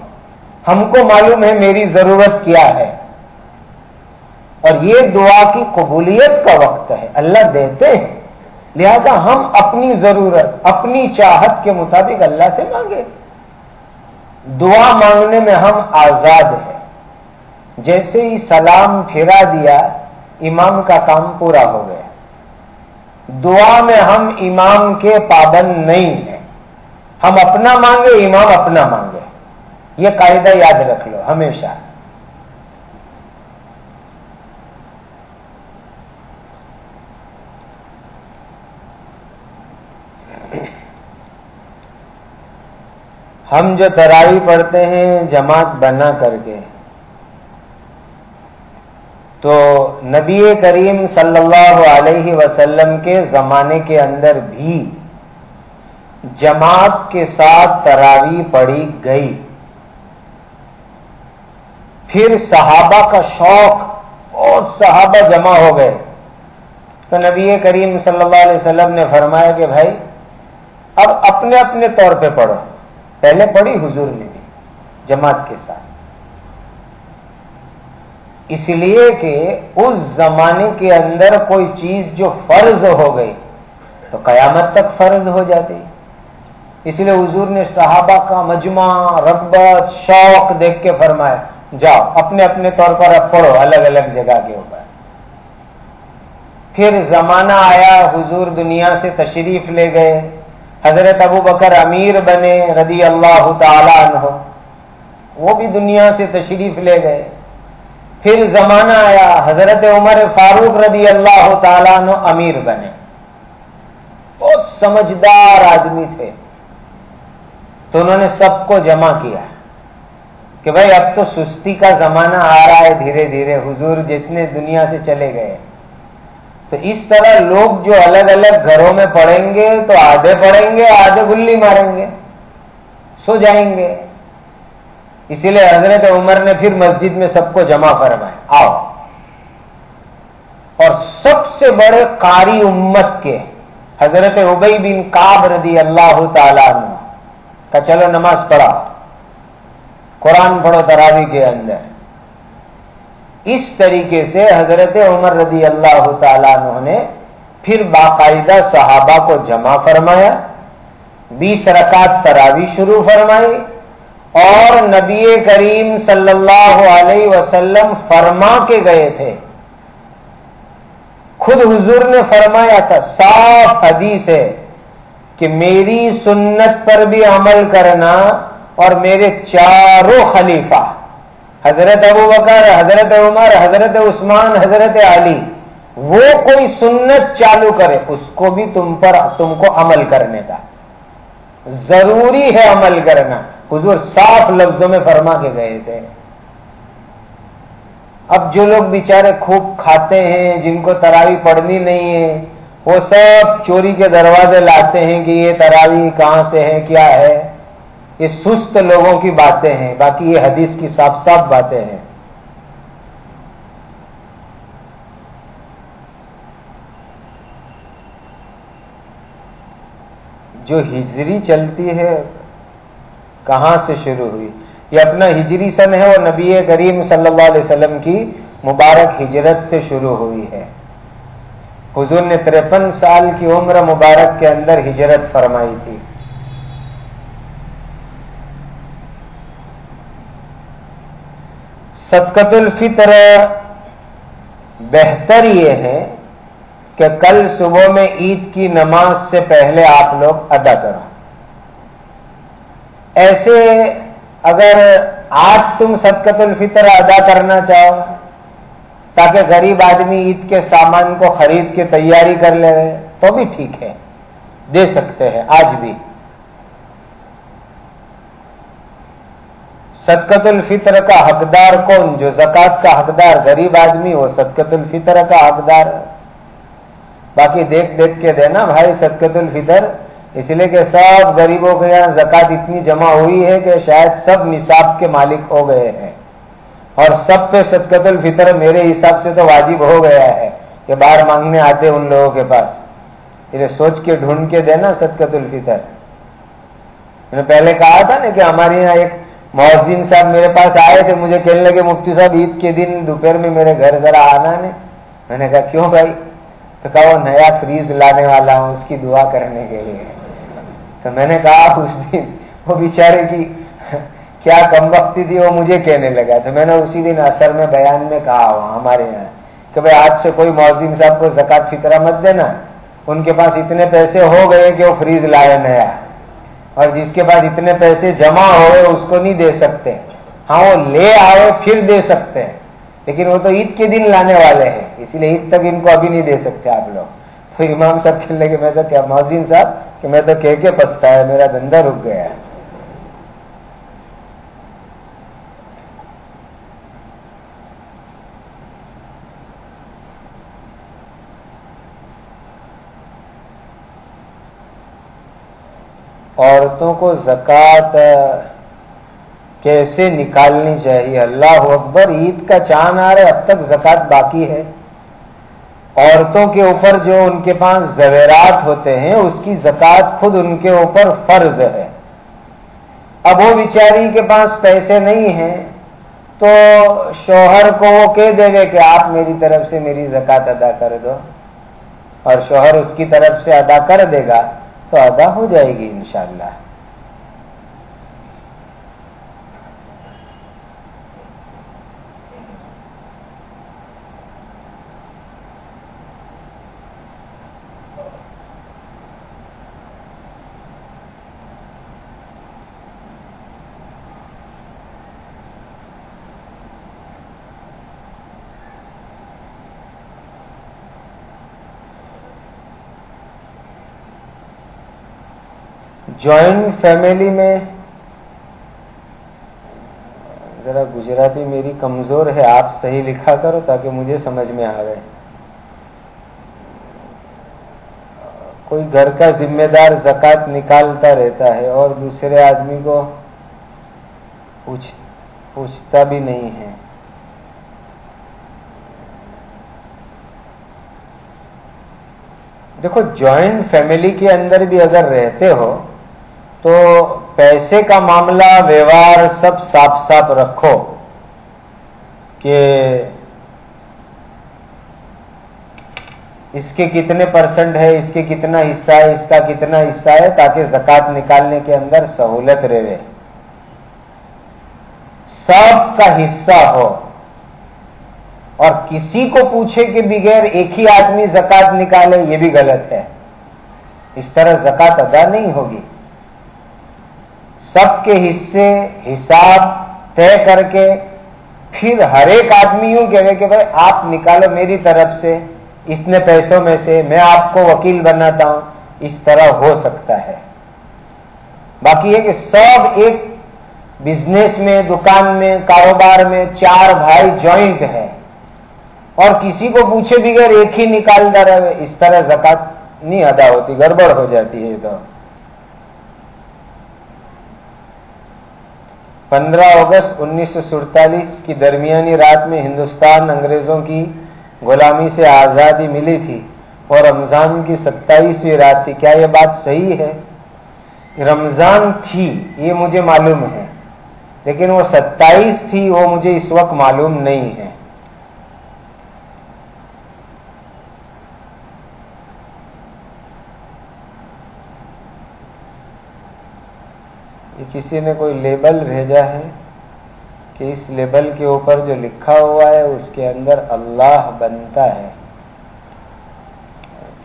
ہم کو معلوم ہے میری ضرورت کیا ہے۔ اور یہ دعا کی قبولیت کا وقت ہے۔ اللہ دیتے ہیں۔ لہذا ہم اپنی ضرورت، اپنی چاہت کے مطابق اللہ سے مانگے دعا مانگنے میں ہم آزاد ہیں۔ جیسے ہی سلام پھیرا دیا، امام کا کام پورا ہو گیا۔ دعا میں ہم امام کے پابند نہیں ہیں۔ ہم اپنا مانگے امام اپنا مانگے۔ یہ قاعدہ یاد رکھ لو ہمیشہ۔ ہم جو تراوی پڑھتے ہیں، جماعت بنا کر کے۔ تو نبی کریم صلی اللہ علیہ وسلم کے زمانے کے اندر بھی جماعت کے ساتھ تراوی پڑی گئی۔ پھر صحابہ کا شوق اور صحابہ جمع ہو گئے۔ تو نبی کریم صلی اللہ علیہ وسلم نے فرمایا کہ بھائی، اب اپنے اپنے طور پہ پڑھو۔ پہلے پڑھی حضور نے بھی، جماعت کے ساتھ۔ اس لیے کہ اس زمانے کے اندر کوئی چیز جو فرض ہو گئی تو قیامت تک فرض ہو جاتی۔ اس لیے حضور نے صحابہ کا مجمع، رغبت، شوق دیکھ کے فرمایا، جاؤ، اپنے اپنے طور پر اب پڑھو، الگ الگ جگہ کے اوپر۔ پھر زمانہ آیا، حضور دنیا سے تشریف لے گئے۔ حضرت ابو بکر امیر بنے رضی اللہ تعالی عنہ، وہ بھی دنیا سے تشریف لے گئے۔ پھر زمانہ آیا، حضرت عمر فاروق رضی اللہ تعالیٰ عنہ امیر بنے۔ بہت سمجھدار آدمی تھے۔ تو انہوں نے سب کو جمع کیا کہ بھائی اب تو سستی کا زمانہ آ رہا ہے، دھیرے دھیرے حضور جتنے دنیا سے چلے گئے۔ تو اس طرح لوگ جو الگ الگ گھروں میں پڑھیں گے تو آدھے پڑھیں گے، آدھے گلی ماریں گے، سو جائیں گے۔ اسی لیے حضرت عمر نے پھر مسجد میں سب کو جمع فرمایا، آؤ۔ اور سب سے بڑے قاری امت کے حضرت ابئی بن کاب رضی اللہ تعالیٰ عنہ کا چلو نماز پڑھا قرآن پڑھو تراوی کے اندر۔ اس طریقے سے حضرت عمر رضی اللہ تعالیٰ عنہ نے پھر باقاعدہ صحابہ کو جمع فرمایا، بیس رکعت تراوی شروع فرمائی اور نبی کریم صلی اللہ علیہ وسلم فرما کے گئے تھے۔ خود حضور نے فرمایا تھا، صاف حدیث ہے کہ میری سنت پر بھی عمل کرنا اور میرے چاروں خلیفہ حضرت ابو بکر، حضرت عمر، حضرت عثمان، حضرت علی، وہ کوئی سنت چالو کرے، اس کو بھی تم پر، تم کو عمل کرنے کا۔ ضروری ہے عمل کرنا۔ حضور صاف لفظوں میں فرما کے گئے تھے۔ اب جو لوگ بیچارے خوب کھاتے ہیں، جن کو تراوی پڑھنی نہیں ہے، وہ سب چوری کے دروازے لاتے ہیں کہ یہ تراوی کہاں سے ہے، کیا ہے؟ یہ سست لوگوں کی باتیں ہیں، باقی یہ حدیث کی صاف صاف باتیں ہیں۔ جو ہجری چلتی ہے، کہاں سے شروع ہوئی؟ یہ اپنا ہجری سن ہے اور نبی کریم صلی اللہ علیہ وسلم کی مبارک ہجرت سے شروع ہوئی ہے۔ حضور نے ترپن سال کی عمر مبارک کے اندر ہجرت فرمائی تھی۔ صدقت الفطر بہتر یہ ہے کہ کل صبح میں عید کی نماز سے پہلے آپ لوگ ادا کرو۔ ایسے اگر آج تم صدقت الفطر ادا کرنا چاہو، تاکہ غریب آدمی عید کے سامان کو خرید کے تیاری کر لے، تو بھی ٹھیک ہے، دے سکتے ہیں، آج بھی۔ صدقت الفطر کا حقدار کون؟ جو زکات کا حقدار غریب آدمی وہ صدقت الفطر کا حقدار باقی دیکھ دیکھ کے دینا بھائی صدقت الفطر۔ اس لیے کہ سب غریبوں کے یہاں زکات اتنی جمع ہوئی ہے کہ شاید سب نصاب کے مالک ہو گئے ہیں۔ اور سب پہ صدقت الفطر میرے حساب سے تو واجب ہو گیا ہے کہ باہر مانگنے آتے ان لوگوں کے پاس۔ انہیں سوچ کے ڈھونڈ کے دینا صدقت الفطر۔ میں نے پہلے کہا تھا نا کہ ہمارے یہاں ایک محسن صاحب میرے پاس آئے تھے، مجھے کہنے لگے، مفتی صاحب، عید کے دن دوپہر میں میرے گھر ذرا آنا نہیں میں نے کہا، کیوں بھائی؟ تو کہا، وہ نیا فریز لانے والا ہوں، اس کی دعا کرنے کے لیے. تو میں نے کہا، اس دن وہ بیچارے کی کیا کم وقتی تھی، وہ مجھے کہنے لگا. تو میں نے اسی دن اثر میں بیان میں کہا ہوا ہمارے یہاں کہ بھائی، آج سے کوئی معذم صاحب کو زکات فطرہ مت دینا، ان کے پاس اتنے پیسے ہو گئے کہ وہ فریز لائے نیا اور جس کے بعد اتنے پیسے جمع ہوئے اس کو نہیں دے سکتے۔ ہاں وہ لے آئے، پھر دے سکتے ہیں۔ لیکن وہ تو عید کے دن لانے والے ہیں، اسی لیے عید تک ان کو ابھی نہیں دے سکتے آپ لوگ۔ تو امام صاحب کھیلنے کے میں تو کیا محسن صاحب، کہ میں تو کہہ کے پستا ہے، میرا دھندا رک گیا ہے۔ عورتوں کو زکات کیسے نکالنی چاہیے؟ اللہ اکبر، عید کا چاند آ رہا ہے، اب تک زکات باقی ہے۔ عورتوں کے اوپر جو ان کے پاس زویرات ہوتے ہیں، اس کی زکات خود ان کے اوپر فرض ہے۔ اب وہ بیچاری کے پاس پیسے نہیں ہیں، تو شوہر کو وہ کہہ دے گے کہ آپ میری طرف سے میری زکات ادا کر دو۔ اور شوہر اس کی طرف سے ادا کر دے گا۔ تو ادا ہو جائے گی انشاءاللہ۔ جوائنٹ فیملی میں ذرا گجراتی میری کمزور ہے، آپ صحیح لکھا کرو تاکہ مجھے سمجھ میں آ رہے۔ کوئی گھر کا ذمہ دار زکات نکالتا رہتا ہے اور دوسرے آدمی کو پوچھ، پوچھتا بھی نہیں ہے۔ دیکھو، جوائنٹ فیملی کے اندر بھی اگر رہتے ہو تو پیسے کا معاملہ ویوہار سب صاف صاف رکھو کہ اس کے کتنے پرسنٹ ہے، اس کے کتنا حصہ ہے، اس کا کتنا حصہ ہے، تاکہ زکات نکالنے کے اندر سہولت رہے۔ سب کا حصہ ہو۔ اور کسی کو پوچھے کہ بغیر ایک ہی آدمی زکات نکالے، یہ بھی غلط ہے۔ اس طرح زکات ادا نہیں ہوگی۔ سب کے حصے حساب طے کر کے پھر ہر ایک آدمی یوں کہے کہ بھائی آپ نکالو میری طرف سے اتنے پیسوں میں سے میں آپ کو وکیل بناتا ہوں، اس طرح ہو سکتا ہے۔ باقی یہ کہ سب ایک بزنس میں، دکان میں، کاروبار میں چار بھائی جوائنٹ ہے اور کسی کو پوچھے بغیر ایک ہی نکالتا رہے، اس طرح زکات نہیں ادا ہوتی، گڑبڑ ہو جاتی ہے تو۔ پندرہ اگست انیس سو سڑتالیس کی درمیانی رات میں ہندوستان انگریزوں کی غلامی سے آزادی ملی تھی اور رمضان کی ستائیسویں رات تھی۔ کیا یہ بات صحیح ہے؟ رمضان تھی، یہ مجھے معلوم ہے، لیکن وہ ستائیس تھی، وہ مجھے اس وقت معلوم نہیں ہے۔ یہ کسی نے کوئی لیبل بھیجا ہے کہ اس لیبل کے اوپر جو لکھا ہوا ہے اس کے اندر اللہ بنتا ہے۔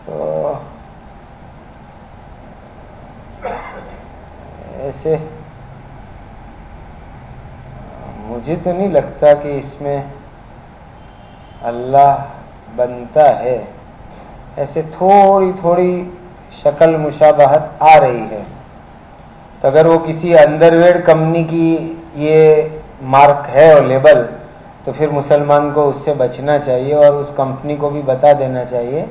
تو ایسے مجھے تو نہیں لگتا کہ اس میں اللہ بنتا ہے۔ ایسے تھوڑی تھوڑی شکل مشابہت آ رہی ہے۔ تو اگر وہ کسی انڈر ویئر کمپنی کی یہ مارک ہے اور لیبل تو پھر مسلمان کو اس سے بچنا چاہیے اور اس کمپنی کو بھی بتا دینا چاہیے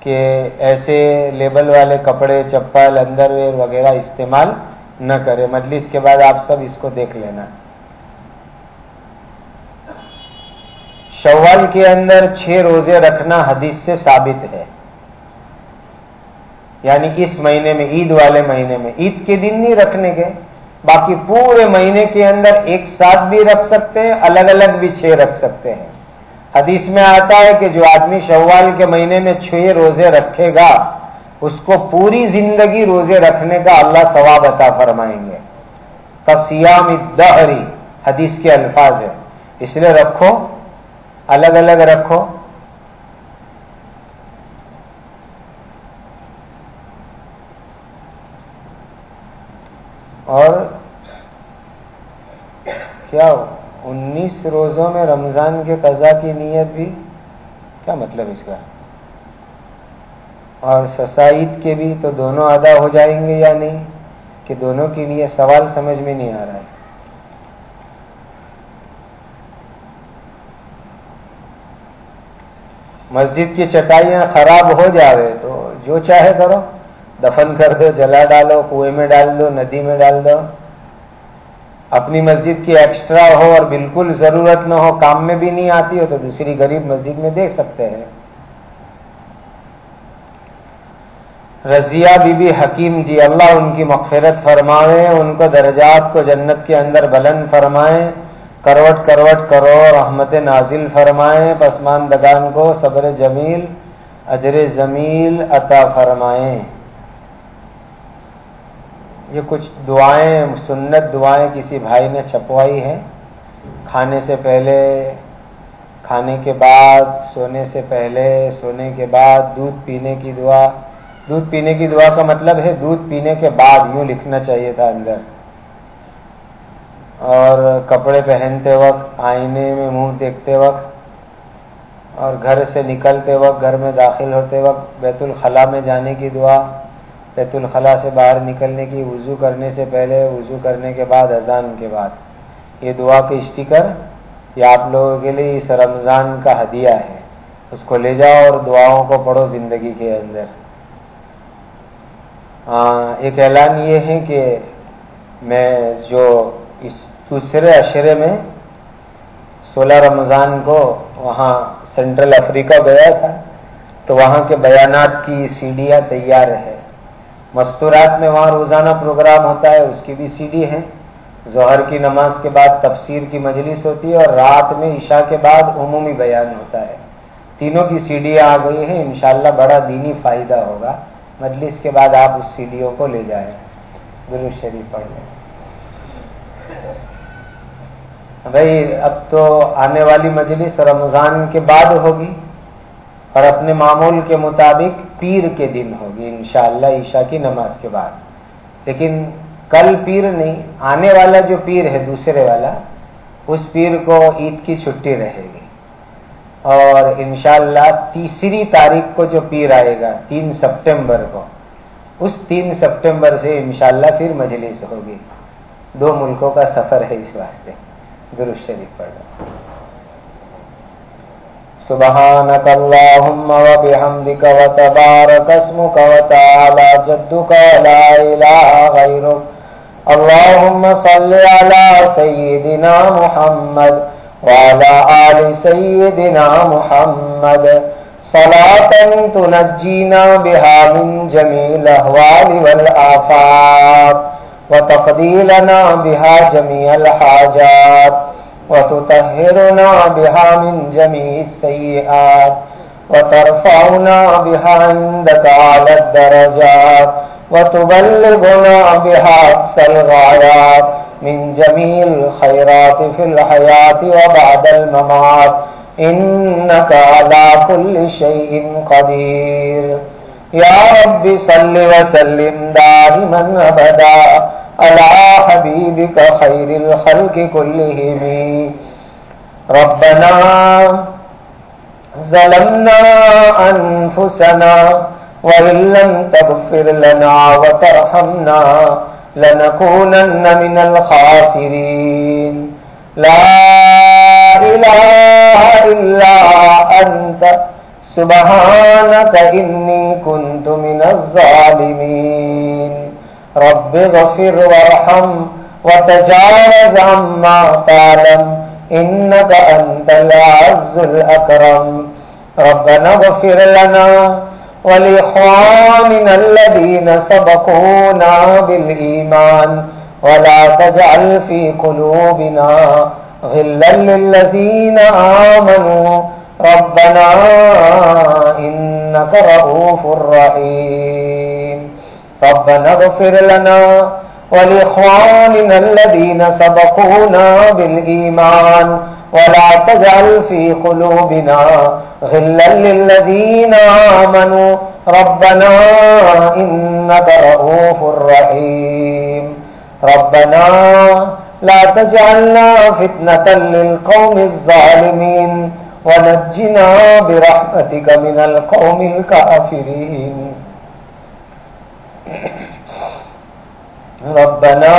کہ ایسے لیبل والے کپڑے چپل انڈر ویئر وغیرہ استعمال نہ کرے۔ مجلس کے بعد آپ سب اس کو دیکھ لینا۔ شوال کے اندر چھ روزے رکھنا حدیث سے ثابت ہے۔ یعنی اس مہینے میں، عید والے مہینے میں، عید کے دن نہیں رکھنے کے، باقی پورے مہینے کے اندر ایک ساتھ بھی رکھ سکتے ہیں، الگ الگ بھی چھ رکھ سکتے ہیں۔ حدیث میں آتا ہے کہ جو آدمی شوال کے مہینے میں چھ روزے رکھے گا، اس کو پوری زندگی روزے رکھنے کا اللہ ثواب عطا فرمائیں گے۔ کسیام دہری حدیث کے الفاظ ہے اس لیے رکھو، الگ الگ رکھو۔ اور کیا انیس روزوں میں رمضان کے قضا کی نیت بھی؟ کیا مطلب اس کا؟ اور سسائد کے بھی تو دونوں ادا ہو جائیں گے یا نہیں؟ کہ دونوں کے لیے سوال سمجھ میں نہیں آ رہا ہے۔ مسجد کی چٹائیاں خراب ہو جاوے تو جو چاہے کرو۔ دفن کر دو، جلا ڈالو، کنویں میں ڈال دو، ندی میں ڈال دو۔ اپنی مسجد کی ایکسٹرا ہو اور بالکل ضرورت نہ ہو، کام میں بھی نہیں آتی ہو تو دوسری غریب مسجد میں دیکھ سکتے ہیں۔ رضیہ بی بی حکیم جی اللہ ان کی مغفرت فرمائے، ان کو درجات کو جنت کے اندر بلند فرمائیں کروٹ کروٹ کرو رحمت نازل فرمائیں پسمان دگان کو صبر جمیل، اجر زمیل عطا فرمائیں یہ کچھ دعائیں، سنت دعائیں کسی بھائی نے چھپوائی ہیں؟ کھانے سے پہلے، کھانے کے بعد، سونے سے پہلے، سونے کے بعد، دودھ پینے کی دعا۔ دودھ پینے کی دعا کا مطلب ہے دودھ پینے کے بعد یوں لکھنا چاہیے تھا اندر۔ اور کپڑے پہنتے وقت، آئینے میں منہ دیکھتے وقت، اور گھر سے نکلتے وقت، گھر میں داخل ہوتے وقت، بیت الخلاء میں جانے کی دعا۔ بیت الخلاء سے باہر نکلنے کی وضو کرنے سے پہلے، وضو کرنے کے بعد، اذان کے بعد۔ یہ دعا کے اسٹیکر یہ آپ لوگوں کے لیے اس رمضان کا ہدیہ ہے۔ اس کو لے جاؤ اور دعاؤں کو پڑھو زندگی کے اندر۔ ایک اعلان یہ ہے کہ میں جو اس دوسرے اشرے میں سولہ رمضان کو وہاں سینٹرل افریقہ گیا تھا، تو وہاں کے بیانات کی سیڈیاں تیار ہے مستورات میں وہاں روزانہ پروگرام ہوتا ہے، اس کی بھی سی ڈی ہے ظہر کی نماز کے بعد تفسیر کی مجلس ہوتی ہے اور رات میں عشاء کے بعد عمومی بیان ہوتا ہے۔ تینوں کی سی ڈی آ گئی ہیں، انشاءاللہ بڑا دینی فائدہ ہوگا۔ مجلس کے بعد آپ اس سی ڈیوں کو لے جائیں۔ گرو شریف پڑھ لیں بھائی، اب تو آنے والی مجلس رمضان کے بعد ہوگی۔ اور اپنے معمول کے مطابق پیر کے دن ہوگی، انشاءاللہ عشاء کی نماز کے بعد۔ لیکن کل پیر نہیں، آنے والا جو پیر ہے، دوسرے والا، اس پیر کو عید کی چھٹی رہے گی۔ اور انشاءاللہ تیسری تاریخ کو جو پیر آئے گا، تین سپٹمبر کو، اس تین سپٹمبر سے انشاءاللہ پھر مجلس ہوگی۔ دو ملکوں کا سفر ہے اس واسطے۔ درست شریف پڑھ سبحانك اللهم وبحمدك وتبارك اسمك وتعالى جدك ولا إله غيرك اللهم صل على سيدنا محمد وعلى آل سيدنا محمد. صلاة تنجينا بها من جميع الأهوال والآفات وتقضي لنا بها جميع الحاجات وتطهرنا بها من جميع السيئات وترفعنا بها عندك على الدرجات وتبلغنا بها أقصى الغايات من جميع الخيرات في الحياة وبعد الممات. إنك على كل شيء قدير. يا رب صل وسلم دائما أبدا. على حبيبك خير الخلق كلهم؟ ربنا ظلمنا أنفسنا وإن لم تغفر لنا وترحمنا لنكونن من الخاسرين. لا إله إلا أنت. سبحانك إني كنت من الظالمين. رب غفر وارحم وتجاوز عما تعلم إنك أنت العز الأكرم. ربنا اغفر لنا ولإخواننا الذين سبقونا بالإيمان ولا تجعل في قلوبنا غلا للذين آمنوا. ربنا إنك رؤوف رحيم. ربنا اغفر لنا ولإخواننا الذين سبقونا بالإيمان ولا تجعل في قلوبنا غلا للذين آمنوا. ربنا إنك رؤوف رحيم. ربنا لا تجعلنا فتنة للقوم الظالمين. ونجنا برحمتك من القوم الكافرين. ربنا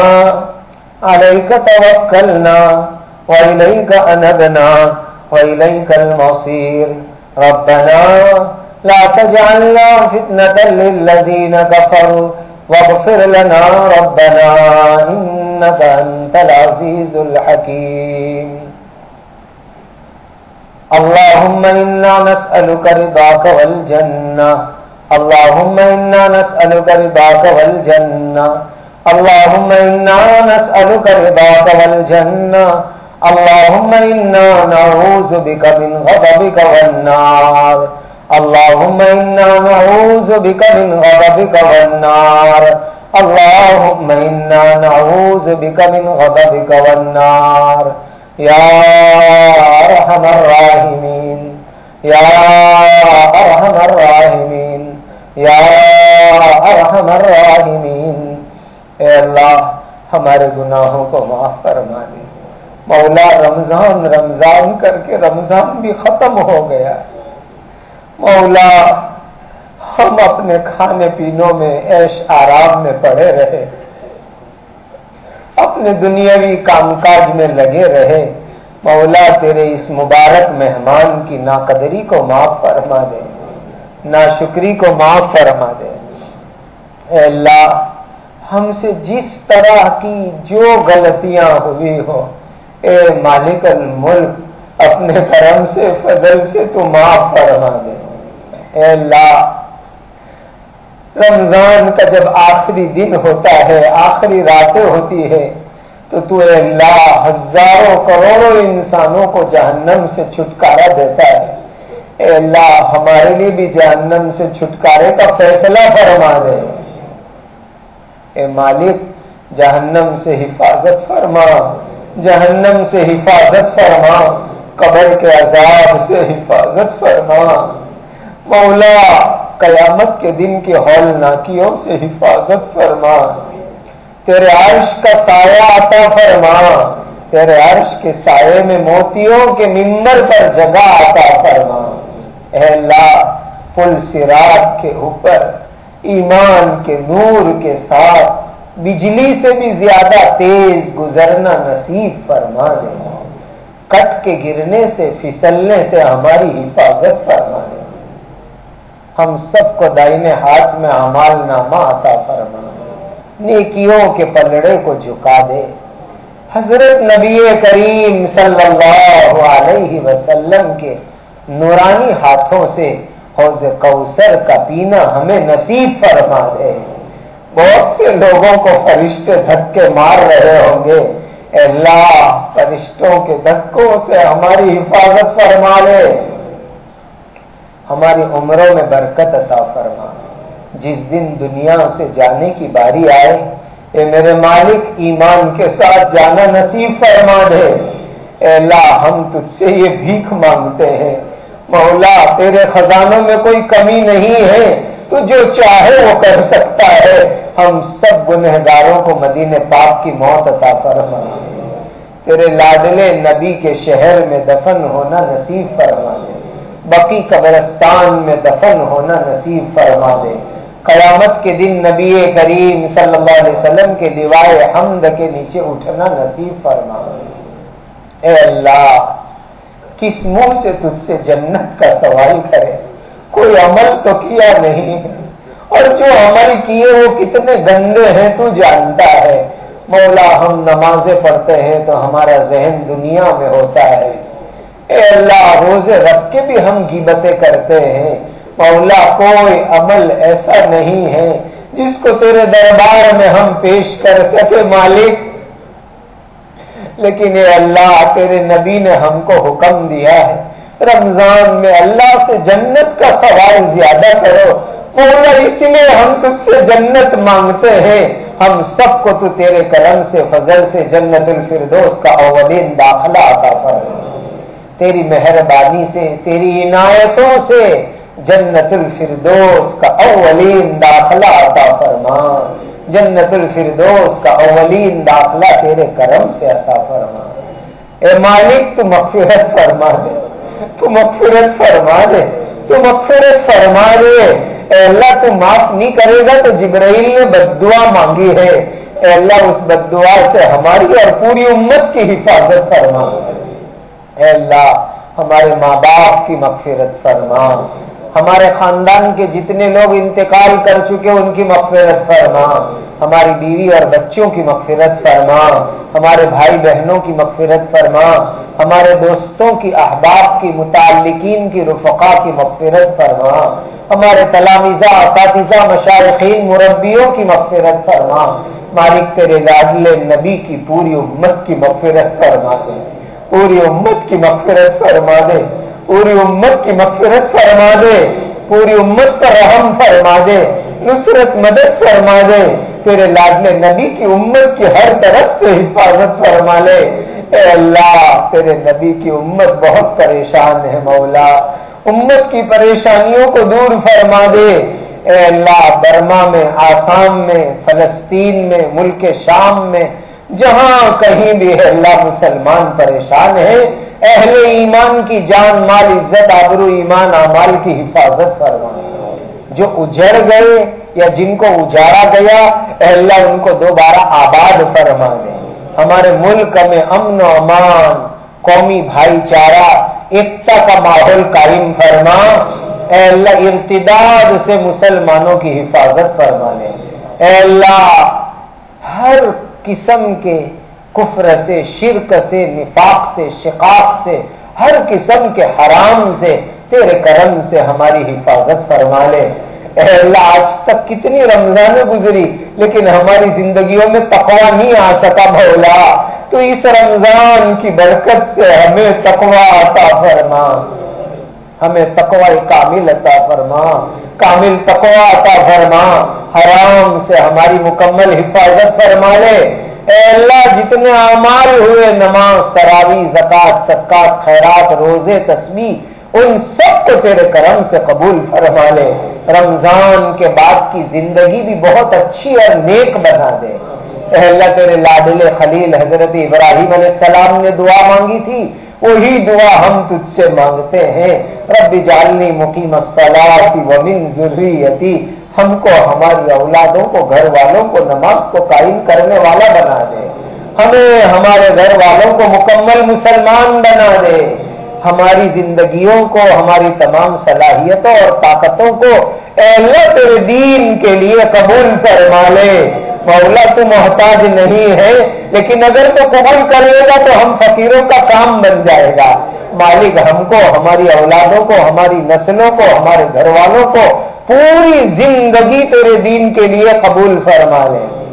عليك توكلنا وإليك أنبنا وإليك المصير. ربنا لا تجعلنا فتنة للذين كفروا واغفر لنا ربنا إنك أنت العزيز الحكيم. اللهم إنا نسألك رضاك والجنة اللهم إنا نسألك رضاك والجنة. اللهم إنا نسألك رضاك والجنة. اللهم إنا نعوذ بك من غضبك والنار. اللهم إنا نعوذ بك من غضبك والنار. اللهم إنا نعوذ بك من غضبك والنار. يا أرحم الراحمين. يا أرحم الراحمين. یا ارحم الراحمین، اے اللہ، ہمارے گناہوں کو معاف فرما دے۔ مولا رمضان رمضان کر کے رمضان بھی ختم ہو گیا۔ مولا، ہم اپنے کھانے پینوں میں عیش آرام میں پڑے رہے۔ اپنے دنیاوی کام کاج میں لگے رہے۔ مولا، تیرے اس مبارک مہمان کی ناقدری کو معاف فرما دے۔ ناشکری کو معاف فرما دے۔ اے اللہ، ہم سے جس طرح کی جو غلطیاں ہوئی ہو اے مالک الملک، اپنے کرم سے، فضل سے تو معاف فرما دے۔ اے اللہ، رمضان کا جب آخری دن ہوتا ہے، آخری راتیں ہوتی ہے، تو تو اے اللہ، ہزاروں کروڑوں انسانوں کو جہنم سے چھٹکارا دیتا ہے۔ اے اللہ، ہمارے لیے بھی جہنم سے چھٹکارے کا فیصلہ فرما دے۔ اے مالک، جہنم سے حفاظت فرما۔ جہنم سے حفاظت فرما۔ قبر کے عذاب سے حفاظت فرما۔ مولا، قیامت کے دن کے ہال ناکیوں سے حفاظت فرما۔ تیرے عرش کا سایہ آتا فرما۔ تیرے عرش کے سائے میں موتیوں کے ممبر پر جگہ آتا فرما۔ اے اللہ، پل سراج کے اوپر، ایمان کے نور کے ساتھ، بجلی سے بھی زیادہ تیز گزرنا نصیب فرما دے۔ کٹ کے گرنے سے، پھسلنے سے ہماری حفاظت فرما دے۔ ہم سب کو دائنے ہاتھ میں امال نامہ عطا فرما نیکیوں کے پلڑے کو جھکا دے۔ حضرت نبی کریم صلی اللہ علیہ وسلم کے نورانی ہاتھوں سے حوض کوثر کا پینا ہمیں نصیب فرما دے۔ بہت سے لوگوں کو فرشتے دھکے مار رہے ہوں گے۔ اللہ فرشتوں کے دھکوں سے ہماری حفاظت فرما لے۔ ہماری عمروں میں برکت عطا فرما۔ جس دن دنیا سے جانے کی باری آئے، اے میرے مالک، ایمان کے ساتھ جانا نصیب فرما دے۔ اے اللہ، ہم تجھ سے یہ بھیک مانگتے ہیں۔ مولا تیرے خزانوں میں کوئی کمی نہیں ہے، تو جو چاہے وہ کر سکتا ہے۔ ہم سب گنہگاروں کو مدین پاک کی موت عطا فرما تیرے لاڈلے نبی کے شہر میں دفن ہونا نصیب فرما دے بقی قبرستان میں دفن ہونا نصیب فرما دے قیامت کے دن نبی کریم صلی اللہ علیہ وسلم کے دیوائے حمد کے نیچے اٹھنا نصیب فرما دے اے اللہ کس منہ سے تجھ سے جنت کا سوال کرے؟ کوئی عمل تو کیا نہیں ہے۔ اور جو عمل کیے وہ کتنے گندے ہیں تو جانتا ہے۔ مولا ہم نمازیں پڑھتے ہیں تو ہمارا ذہن دنیا میں ہوتا ہے۔ اے اللہ، روزے رکھ کے بھی ہم گیبتیں کرتے ہیں۔ مولا، کوئی عمل ایسا نہیں ہے جس کو تیرے دربار میں ہم پیش کر سکے۔ مالک لیکن اے اللہ، تیرے نبی نے ہم کو حکم دیا ہے۔ رمضان میں اللہ سے جنت کا سوال زیادہ کرو۔ مولا اس لیے ہم تجھ سے جنت مانگتے ہیں۔ ہم سب کو تو تیرے کرم سے، فضل سے جنت الفردوس کا اولین داخلہ آتا پر تیری مہربانی سے، تیری عنایتوں سے جنت الفردوس کا اولین داخلہ عطا فرما۔ جنت الفردوس کا اولین داخلہ تیرے کرم سے عطا فرما۔ اے مالک، تو مغفرت فرما دے۔ تو مغفرت فرما دے۔ تو مغفرت فرما دے۔ اے اللہ، تو معاف نہیں کرے گا تو جبرائیل نے بد دعا مانگی ہے۔ اے اللہ، اس بد دعا سے ہماری اور پوری امت کی حفاظت فرما۔ اے اللہ، ہمارے ماں باپ کی مغفرت فرما۔ ہمارے خاندان کے جتنے لوگ انتقال کر چکے ان کی مغفرت فرما۔ ہماری بیوی اور بچوں کی مغفرت فرما۔ ہمارے بھائی بہنوں کی مغفرت فرما۔ ہمارے دوستوں کی احباب کی، متعلقین کی، رفقا کی مغفرت فرما۔ ہمارے تلامیزہ اساتذہ مشارقین مربیوں کی مغفرت فرما۔ مالک تیرے لاڈلے نبی کی پوری امت کی مغفرت فرما دے۔ پوری امت کی مغفرت فرما دے۔ پوری امت کی مغفرت فرما دے، پوری امت پر رحم فرما دے، نصرت، مدد فرما دے، تیرے لاڈلے نبی کی امت کی ہر طرف سے حفاظت فرما لے۔ اے اللہ، تیرے نبی کی امت بہت پریشان ہے مولا۔ امت کی پریشانیوں کو دور فرما دے۔ اے اللہ، برما میں، آسام میں، فلسطین میں، ملک شام میں جہاں کہیں بھی ہے، اللہ مسلمان پریشان ہے۔ اہل ایمان کی جان، مال عزت، آبرو ایمان امال کی حفاظت فرما جو اجڑ گئے یا جن کو اجاڑا گیا اللہ ان کو دوبارہ آباد فرما دے ہمارے ملک میں امن و امان، قومی بھائی چارہ ایکتا کا ماحول قائم فرما۔ اے اللہ ارتداد سے مسلمانوں کی حفاظت فرما لے اے اللہ ہر قسم کے کفر سے، شرک سے، نفاق سے، شقاق سے، ہر قسم کے حرام سے، تیرے کرم سے ہماری حفاظت فرما لے۔ اے اللہ، آج تک کتنی رمضانیں گزری، لیکن ہماری زندگیوں میں تقوا نہیں آ سکا بھولا۔ تو اس رمضان کی برکت سے ہمیں تقوا عطا فرما۔ ہمیں تقوا کامل عطا فرما، کامل تقوا عطا فرما۔ حرام سے ہماری مکمل حفاظت فرما لے۔ اے اللہ، جتنے اعمال ہوئے، نماز تراوی زکات سکات خیرات، روزے تصویر ان سب کو تیرے کرم سے قبول فرما لے۔ رمضان کے بعد کی زندگی بھی بہت اچھی اور نیک بنا دے۔ اے اللہ، تیرے لادل خلیل حضرت ابراہیم علیہ السلام نے دعا مانگی تھی۔ وہی دعا ہم تجھ سے مانگتے ہیں۔ رب جالنی مقیم الصلاۃ ومن ذریتی۔ ہم کو ہماری اولادوں کو، گھر والوں کو نماز کو قائم کرنے والا بنا دے۔ ہمیں ہمارے گھر والوں کو مکمل مسلمان بنا دے۔ ہماری زندگیوں کو، ہماری تمام صلاحیتوں اور طاقتوں کو اے اللہ تیرے دین کے لیے قبول فرما لے۔ مولا تو محتاج نہیں ہے، لیکن اگر تو قبول کر لے گا تو ہم فقیروں کا کام بن جائے گا۔ مالک ہم کو، ہماری اولادوں کو، ہماری نسلوں کو، ہمارے گھر والوں کو پوری زندگی تیرے دین کے لیے قبول فرما لے۔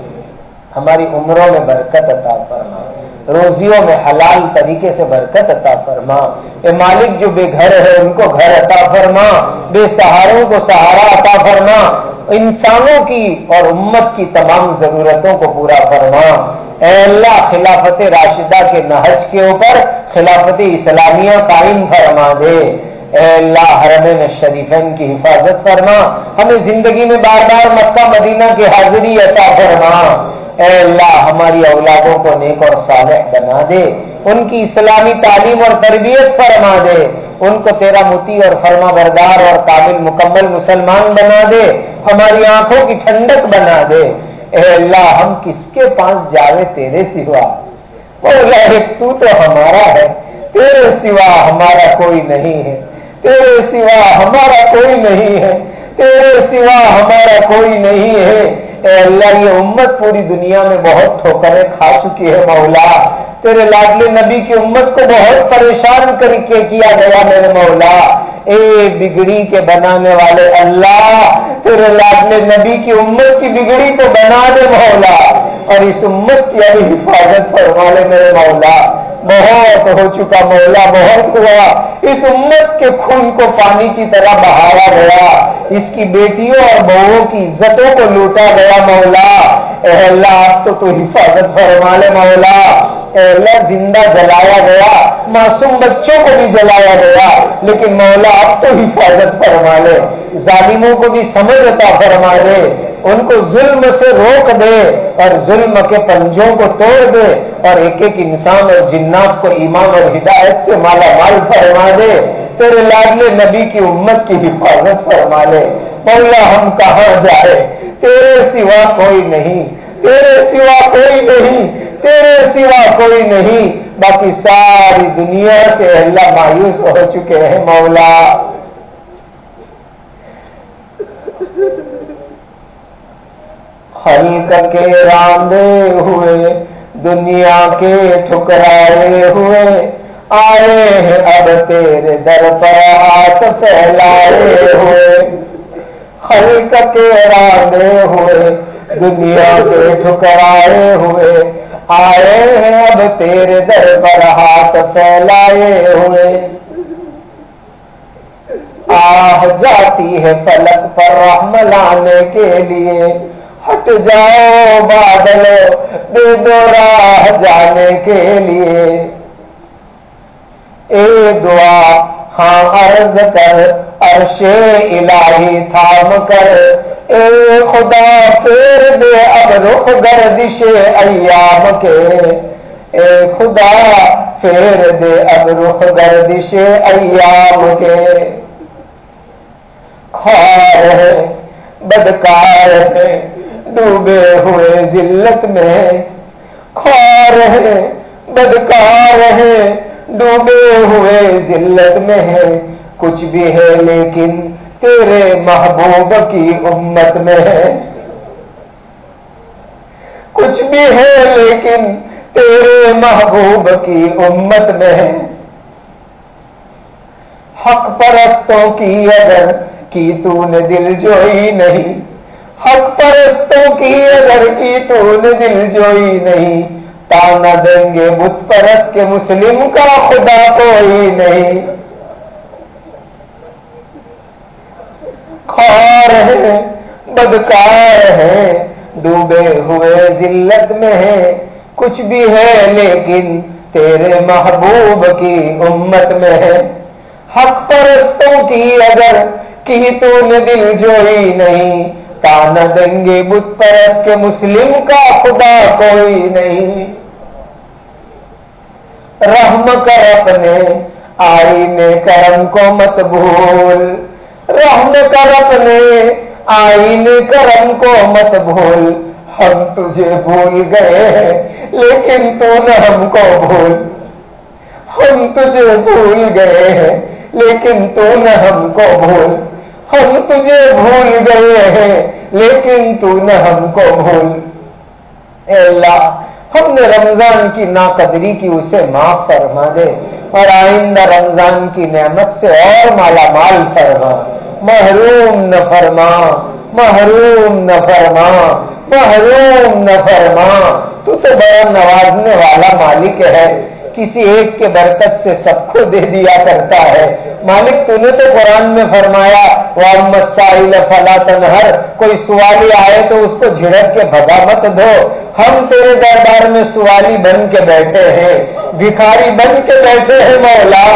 ہماری عمروں میں برکت عطا فرما۔ روزیوں میں حلال طریقے سے برکت عطا فرما۔ اے مالک جو بے گھر ہے، ان کو گھر عطا فرما۔ بے سہاروں کو سہارا عطا فرما۔ انسانوں کی اور امت کی تمام ضرورتوں کو پورا فرما۔ اے اللہ، خلافت راشدہ کے نہج کے اوپر خلافت اسلامیہ قائم فرما دے۔ اے اللہ حرمین شریفین کی حفاظت فرما۔ ہمیں زندگی میں بار بار مکہ، مدینہ کی حاضری عطا فرما۔ اے اللہ، ہماری اولادوں کو نیک اور صالح بنا دے۔ ان کی اسلامی تعلیم اور تربیت فرما دے۔ ان کو تیرا متی اور فرما بردار اور کامل مکمل مسلمان بنا دے۔ ہماری آنکھوں کی ٹھنڈک بنا دے۔ اے اللہ، ہم کس کے پاس جاوے تیرے سوا؟ تو تو ہمارا ہے۔ تیرے سوا ہمارا کوئی نہیں ہے۔ تیرے سوا ہمارا کوئی نہیں ہے۔ تیرے سوا ہمارا کوئی نہیں ہے۔ اے اللہ، یہ امت پوری دنیا میں بہت ٹھوکریں کھا چکی ہے، مولا۔ تیرے لاڈلے نبی کی امت کو بہت پریشان کر کے کیا گیا میرے مولا۔ اے بگڑی کے بنانے والے اللہ، تیرے لاڈلے نبی کی امت کی بگڑی کو بنا دے مولا۔ اور اس امت کی ابھی حفاظت فرما لے میرے مولا۔ بہت ہو چکا مولا، بہت ہوا۔ اس امت کے خون کو پانی کی طرح بہایا گیا۔ اس کی بیٹیوں اور بہوؤں کی عزتوں کو لوٹا گیا مولا۔ اے اللہ، آپ تو تو حفاظت فرما لے مولا۔ اے اللہ، زندہ جلایا گیا۔ معصوم بچوں کو بھی جلایا گیا۔ لیکن مولا، آپ تو حفاظت فرما لے۔ ظالموں کو بھی سمجھ عطا فرما لے۔ ان کو ظلم سے روک دے اور ظلم کے پنجوں کو توڑ دے اور ایک ایک انسان اور جنات کو ایمان اور ہدایت سے مالا مال فرما دے، تیرے لاڈلے نبی کی امت کی حفاظت فرما لے۔ مولا، ہم کہاں جائے تیرے سوا کوئی نہیں، تیرے سوا کوئی نہیں، تیرے سوا کوئی نہیں۔ باقی ساری دنیا سے اللہ مایوس ہو چکے ہیں، مولا۔ خلق کے راندے ہوئے دنیا کے ٹھکرائے ہوئے آئے ہیں اب تیرے در پر ہاتھ پھیلائے ہوئے خلق کے راندے ہوئے دنیا کے ٹھکرائے ہوئے آئے ہیں اب تیرے در پر ہاتھ پھیلائے ہوئے آہ جاتی ہے فلک پر رحم لانے کے لیے ہٹ جاؤ بادل دے دو راہ جانے کے لیے۔ اے دعا ہاں عرض کر، عرش الہی تھام کر۔ اے خدا پھیر دے اب رخ گردش ایام کے۔ اے خدا پھیر دے اب رخ گردش ایام کے۔ خوار ہے، بدکار ہے۔ ڈوبے ہوئے ذلت میں۔ خوار ہے بدکار ہے ڈوبے ہوئے ذلت میں۔ ہے کچھ بھی ہے لیکن تیرے محبوب کی امت میں۔ ہے کچھ بھی ہے لیکن تیرے محبوب کی امت میں۔ ہے حق پرستوں کی اگر کی تو نے دل جوئی نہیں حق پرستوں کی اگر کی تو نے دل جوئی نہیں۔ تانا دیں گے بت پرست کے مسلم کا خدا کوئی نہیں۔ خار ہے بدکار ہے ڈوبے ہوئے ذلت میں ہے کچھ بھی ہے لیکن تیرے محبوب کی امت میں ہے۔ حق پرستوں کی اگر کی تو نے دل جوئی نہیں۔ تانا دیں گے بت پرست کے مسلم کا خدا کوئی نہیں۔ رحم کر اپنے آئینے کرم کو مت بھول۔ رحم کر اپنے آئینے کرم کو مت بھول۔ ہم تجھے بھول گئے ہیں، لیکن تو نہ ہم کو بھول۔ ہم تجھے بھول گئے ہیں، لیکن تو نہ ہم کو بھول۔ ہم تجھے بھول گئے ہیں، لیکن تو نہ ہم کو بھول۔ اے اللہ، ہم نے رمضان کی ناقدری کی اسے معاف فرما دے اور آئندہ رمضان کی نعمت سے اور مالا مال فرما۔ محروم نہ فرما، محروم نہ فرما، محروم نہ فرما۔ تو تو بڑا نوازنے والا مالک ہے۔ کسی ایک کے برکت سے سب کو دے دیا کرتا ہے۔ مالک تو نے تو قرآن میں فرمایا محمد ساحل فلا تنہر کوئی سوالی آئے تو اس کو جھڑک کے بھگا مت دو ہم تیرے دربار میں سوالی بن کے بیٹھے ہیں۔ بھکاری بن کے بیٹھے ہیں مولا۔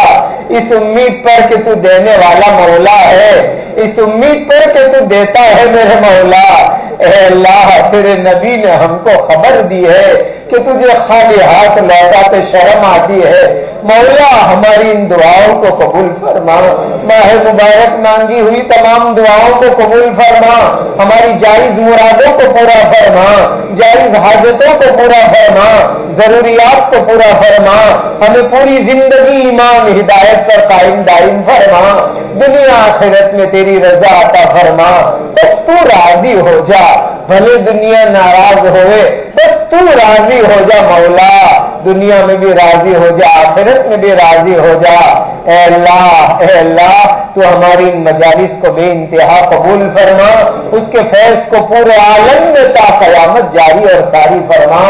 اس امید پر کہ تو دینے والا مولا ہے۔ اس امید پر کہ تو دیتا ہے میرے مولا۔ اے اللہ، تیرے نبی نے ہم کو خبر دی ہے۔ کہ تجھے خالی ہاتھ لوٹاتے شرم آتی ہے، مولا ہماری ان دعاؤں کو قبول فرما۔ ماہ مبارک مانگی ہوئی تمام دعاؤں کو قبول فرما۔ ہماری جائز مرادوں کو پورا فرما۔ جائز حاجتوں کو پورا فرما۔ ضروریات کو پورا فرما۔ ہمیں پوری زندگی ایمان، ہدایت پر قائم دائم فرما۔ دنیا آخرت میں تیری رضا عطا فرما۔ بس تو راضی ہو جا۔ بھلے دنیا ناراض ہوئے، بس تو راضی ہو جا مولا، دنیا میں بھی راضی ہو جا، آخرت میں بھی راضی ہو جا۔ اے اللہ اے اللہ، تو ہماری ان مجالس کو بے انتہا قبول فرما، اس کے فیض کو پورے عالم میں تا قیامت جاری اور ساری فرما۔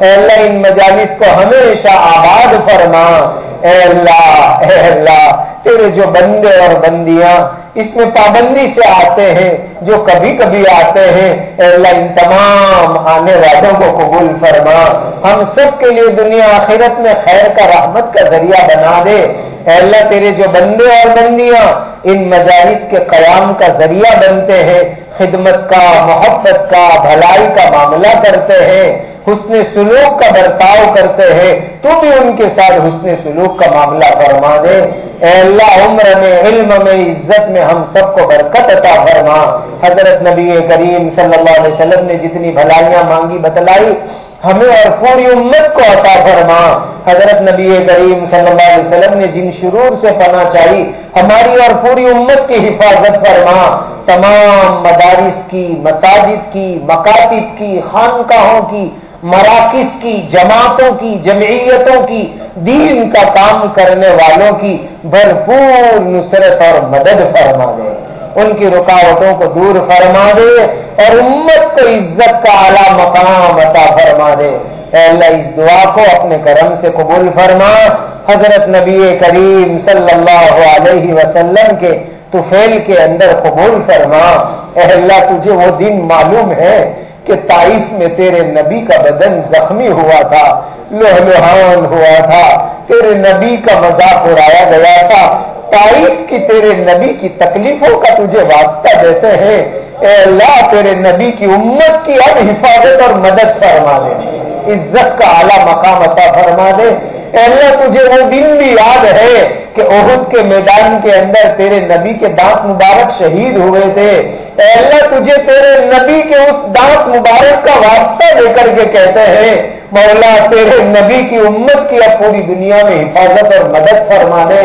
اے اللہ، ان مجالس کو ہمیشہ آباد فرما۔ اے اللہ اے اللہ، تیرے جو بندے اور بندیاں اس میں پابندی سے آتے ہیں، جو کبھی کبھی آتے ہیں، اے اللہ ان تمام آنے والوں کو قبول فرما۔ ہم سب کے لیے دنیا آخرت میں خیر کا رحمت کا ذریعہ بنا دے۔ اے اللہ، تیرے جو بندے اور بندیاں ان مجالس کے قیام کا ذریعہ بنتے ہیں، خدمت کا، محبت کا، بھلائی کا معاملہ کرتے ہیں۔ حسن سلوک کا برتاؤ کرتے ہیں، تو بھی ان کے ساتھ حسن سلوک کا معاملہ فرما دے۔ اے اللہ، عمر میں، علم میں، عزت میں ہم سب کو برکت عطا فرما۔ حضرت نبی کریم صلی اللہ علیہ وسلم نے جتنی بھلائیاں مانگی، بتلائی، ہمیں اور پوری امت کو عطا فرما۔ حضرت نبی کریم صلی اللہ علیہ وسلم نے جن شرور سے پنا چاہی، ہماری اور پوری امت کی حفاظت فرما۔ تمام مدارس کی، مساجد کی، مکاتب کی، خانقاہوں کی مراکز کی، جماعتوں کی، جمعیتوں کی، دین کا کام کرنے والوں کی بھرپور نصرت اور مدد فرما دے۔ ان کی رکاوٹوں کو دور فرما دے اور امت کو عزت کا اعلیٰ مقام عطا فرما دے۔ اے اللہ، اس دعا کو اپنے کرم سے قبول فرما۔ حضرت نبی کریم صلی اللہ علیہ وسلم کے توفیل کے اندر قبول فرما۔ اے اللہ، تجھے وہ دن معلوم ہے کہ تائف میں تیرے نبی کا بدن زخمی ہوا تھا لوہ لوہان ہوا تھا، تیرے نبی کا مذاق اڑایا گیا تھا۔ تائف کی تیرے نبی کی تکلیفوں کا تجھے واسطہ دیتے ہیں۔ اے اللہ، تیرے نبی کی امت کی اب حفاظت اور مدد فرما دے۔ عزت کا اعلیٰ مقام عطا فرما دے۔ اے اللہ، تجھے وہ دن بھی یاد ہے کہ عہد کے میدان کے اندر تیرے نبی کے دانت مبارک شہید ہوئے تھے۔ اے اللہ تجھے تیرے نبی کے اس دانت مبارک کا واسطہ دے کر کے کہتے ہیں، مولا تیرے نبی کی امت کی اب پوری دنیا میں حفاظت اور مدد فرما دے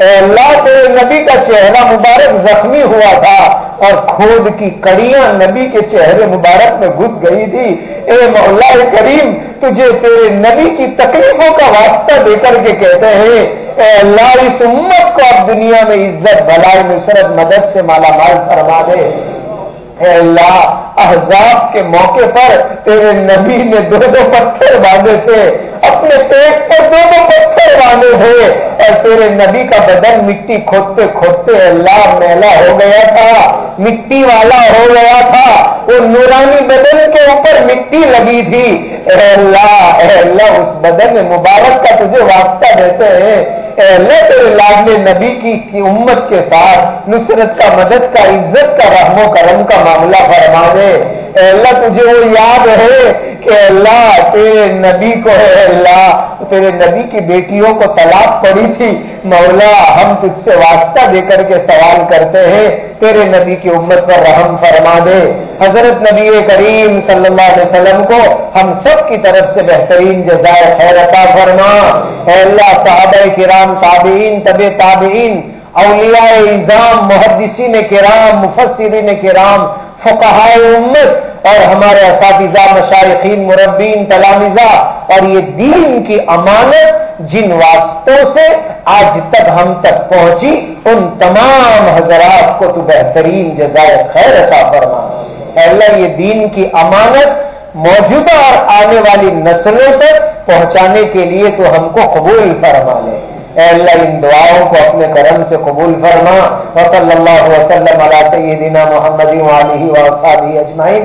اے اللہ، تیرے نبی کا چہرہ مبارک زخمی ہوا تھا اور کھود کی کڑیاں نبی کے چہرے مبارک میں گھس گئی تھی۔ اے مولا کریم، تجھے تیرے نبی کی تکلیفوں کا واسطہ دے کر کے کہتے ہیں۔ اے اللہ، اس امت کو اب دنیا میں عزت بھلائی نصرت، مدد سے مالا مال فرما دے۔ اے اللہ احزاب کے موقع پر تیرے نبی نے دو دو پتھر باندھے تھے۔ اپنے پیٹ پر دو دو پتھر باندھے تھے اور تیرے نبی کا بدن مٹی کھودتے کھودتے اللہ میلا ہو گیا تھا، مٹی والا ہو گیا تھا۔ وہ نورانی بدن کے اوپر مٹی لگی تھی۔ اے اللہ اے اللہ، اس بدن مبارک کا تجھے واسطہ دیتے ہیں۔ اے اللہ، تیرے لاڈلے نبی کی امت کے ساتھ نصرت کا، مدد کا، عزت کا، رحم و کرم کا معاملہ فرما دے اے اللہ، تجھے وہ یاد ہے کہ اللہ، تیرے نبی کو ہے۔ اللہ، تیرے نبی کی بیٹیوں کو طلاق پڑی تھی۔ مولا، ہم تجھ سے واسطہ دے کر کے سوال کرتے ہیں، تیرے نبی کی امت پر رحم فرما دے۔ حضرت نبی کریم صلی اللہ علیہ وسلم کو ہم سب کی طرف سے بہترین جزائے خیر عطا فرما۔ اے اللہ، صحابہ کرام، تابعین، طب تابعین، اولیاء اظام محدثین کرام، مفسرین کرام فقہائے امت اور ہمارے اساتذہ، مشارقین، مربین تلامزہ اور یہ دین کی امانت جن واسطوں سے آج تک ہم تک پہنچی، ان تمام حضرات کو تو بہترین جزائے خیر عطا فرما۔ اللہ، یہ دین کی امانت موجودہ اور آنے والی نسلوں تک پہنچانے کے لیے تو ہم کو قبول فرما لے۔ اے اللہ، ان دعاؤں کو اپنے کرم سے قبول فرما۔ وصلی اللہ وسلم علی سیدنا محمد علیہ وصحبہ اجمعین۔